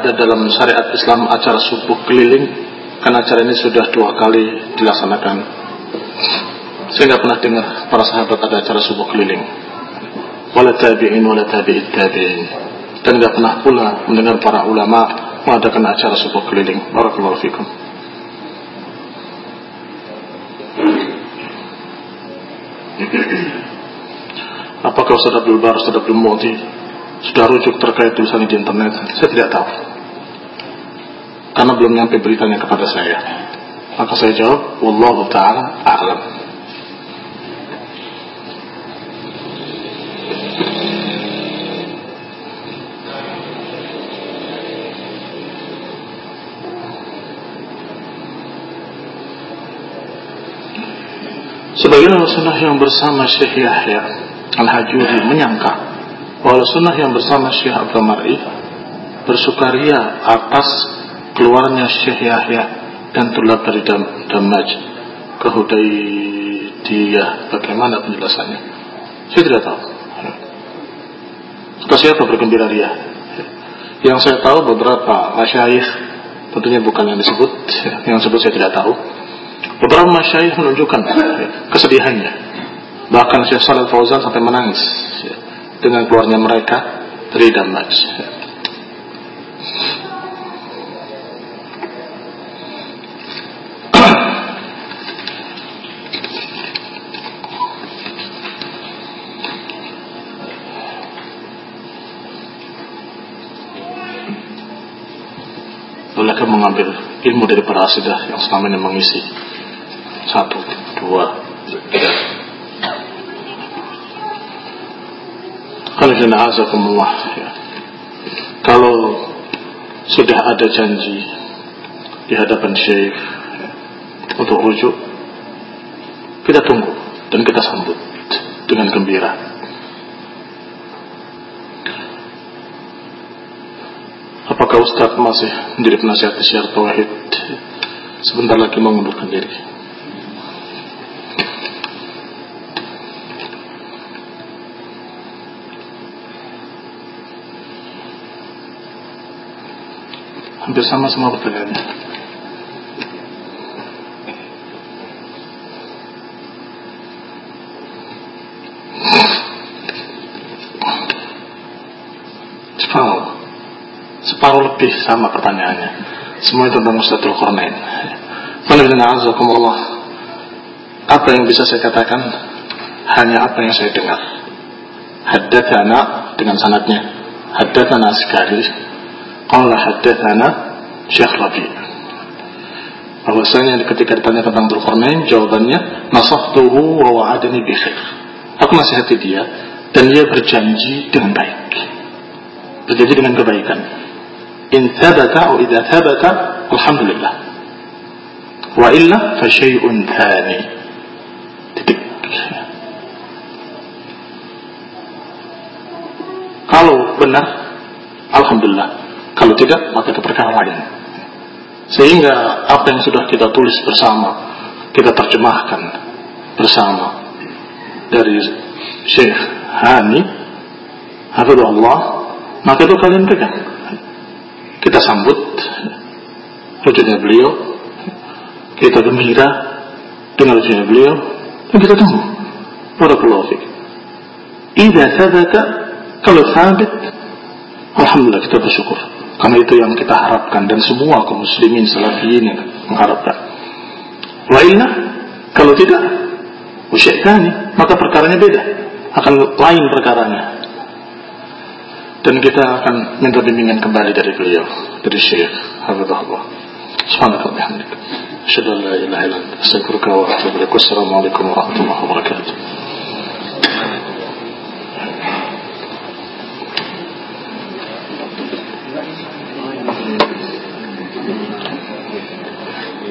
S1: ada dalam syariat Islam acara subuh keliling? Karena acara ini sudah dua kali dilaksanakan. Saya nggak pernah dengar para sahabat ada acara subuh keliling. Wala tabi'in wala tabi'it tabi'in. Dan nggak pernah pula mendengar para ulama mengadakan acara subuh keliling. Barakallahu fikum Apakah Ustaz Abdul Bar, Ustaz Abdul Mu'ti sudah rujuk terkait tulisan di internet? Saya tidak tahu karena belum nyampe beritanya kepada saya. Maka saya jawab, Wallahu ta'ala a'lam. Sebagian sunnah yang bersama Syekh Yahya Al-Hajuri menyangka bahwa sunnah yang bersama Syekh Abdul Mar'i bersukaria atas keluarnya Syekh Yahya dan tulab dari Dam Damaj ke Hudaydiyah bagaimana penjelasannya? Saya tidak tahu. Atau siapa bergembira dia? Yang saya tahu beberapa masyayikh tentunya bukan yang disebut yang disebut saya tidak tahu. Beberapa masyayikh menunjukkan kesedihannya Bahkan Syekh Salih Fauzan sampai menangis ya, dengan keluarnya mereka dari Damaj. Ya. Mereka mengambil ilmu dari para asidah yang selama ini mengisi satu, dua, tiga. Kalau ya. Kalau sudah ada janji di hadapan syekh untuk rujuk, kita tunggu dan kita sambut dengan gembira. Apakah Ustaz masih menjadi penasihat syiar tauhid? Sebentar lagi mengundurkan diri. Hampir sama semua pertanyaannya. Separuh. Separuh lebih sama pertanyaannya. Semua itu tentang Ustadzul Qarnain. Allah. Apa yang bisa saya katakan hanya apa yang saya dengar. Haddatsana dengan sanatnya. Haddatsana sekali Qala haddathana Syekh Rabi bahwasanya ketika ditanya tentang Dzulqarnain jawabannya nasahtuhu wa wa'adani bi khair aku nasihati dia dan dia berjanji dengan baik berjanji dengan kebaikan in thabata atau idza thabata alhamdulillah wa illa fa syai'un thani titik kalau benar alhamdulillah kalau tidak, maka itu perkara lain. Sehingga apa yang sudah kita tulis bersama, kita terjemahkan bersama dari Syekh Hani, Hafidullah, maka itu kalian pegang. Kita sambut rujuknya beliau, kita gembira dengan rujuknya beliau, dan kita tunggu. Barakallahu fiqh. Ida sabata, kalau sabit, Alhamdulillah kita bersyukur. Karena itu yang kita harapkan dan semua kaum muslimin salafiyin mengharapkan. Lainnya, kalau tidak, usyaitani, maka perkaranya beda. Akan lain perkaranya. Dan kita akan minta bimbingan kembali dari beliau, dari Syekh Hafizahullah. Subhanallah wa bihamdika. Asyhadu an la ilaha illa anta astaghfiruka wa atubu ilaik. Wassalamualaikum warahmatullahi wabarakatuh.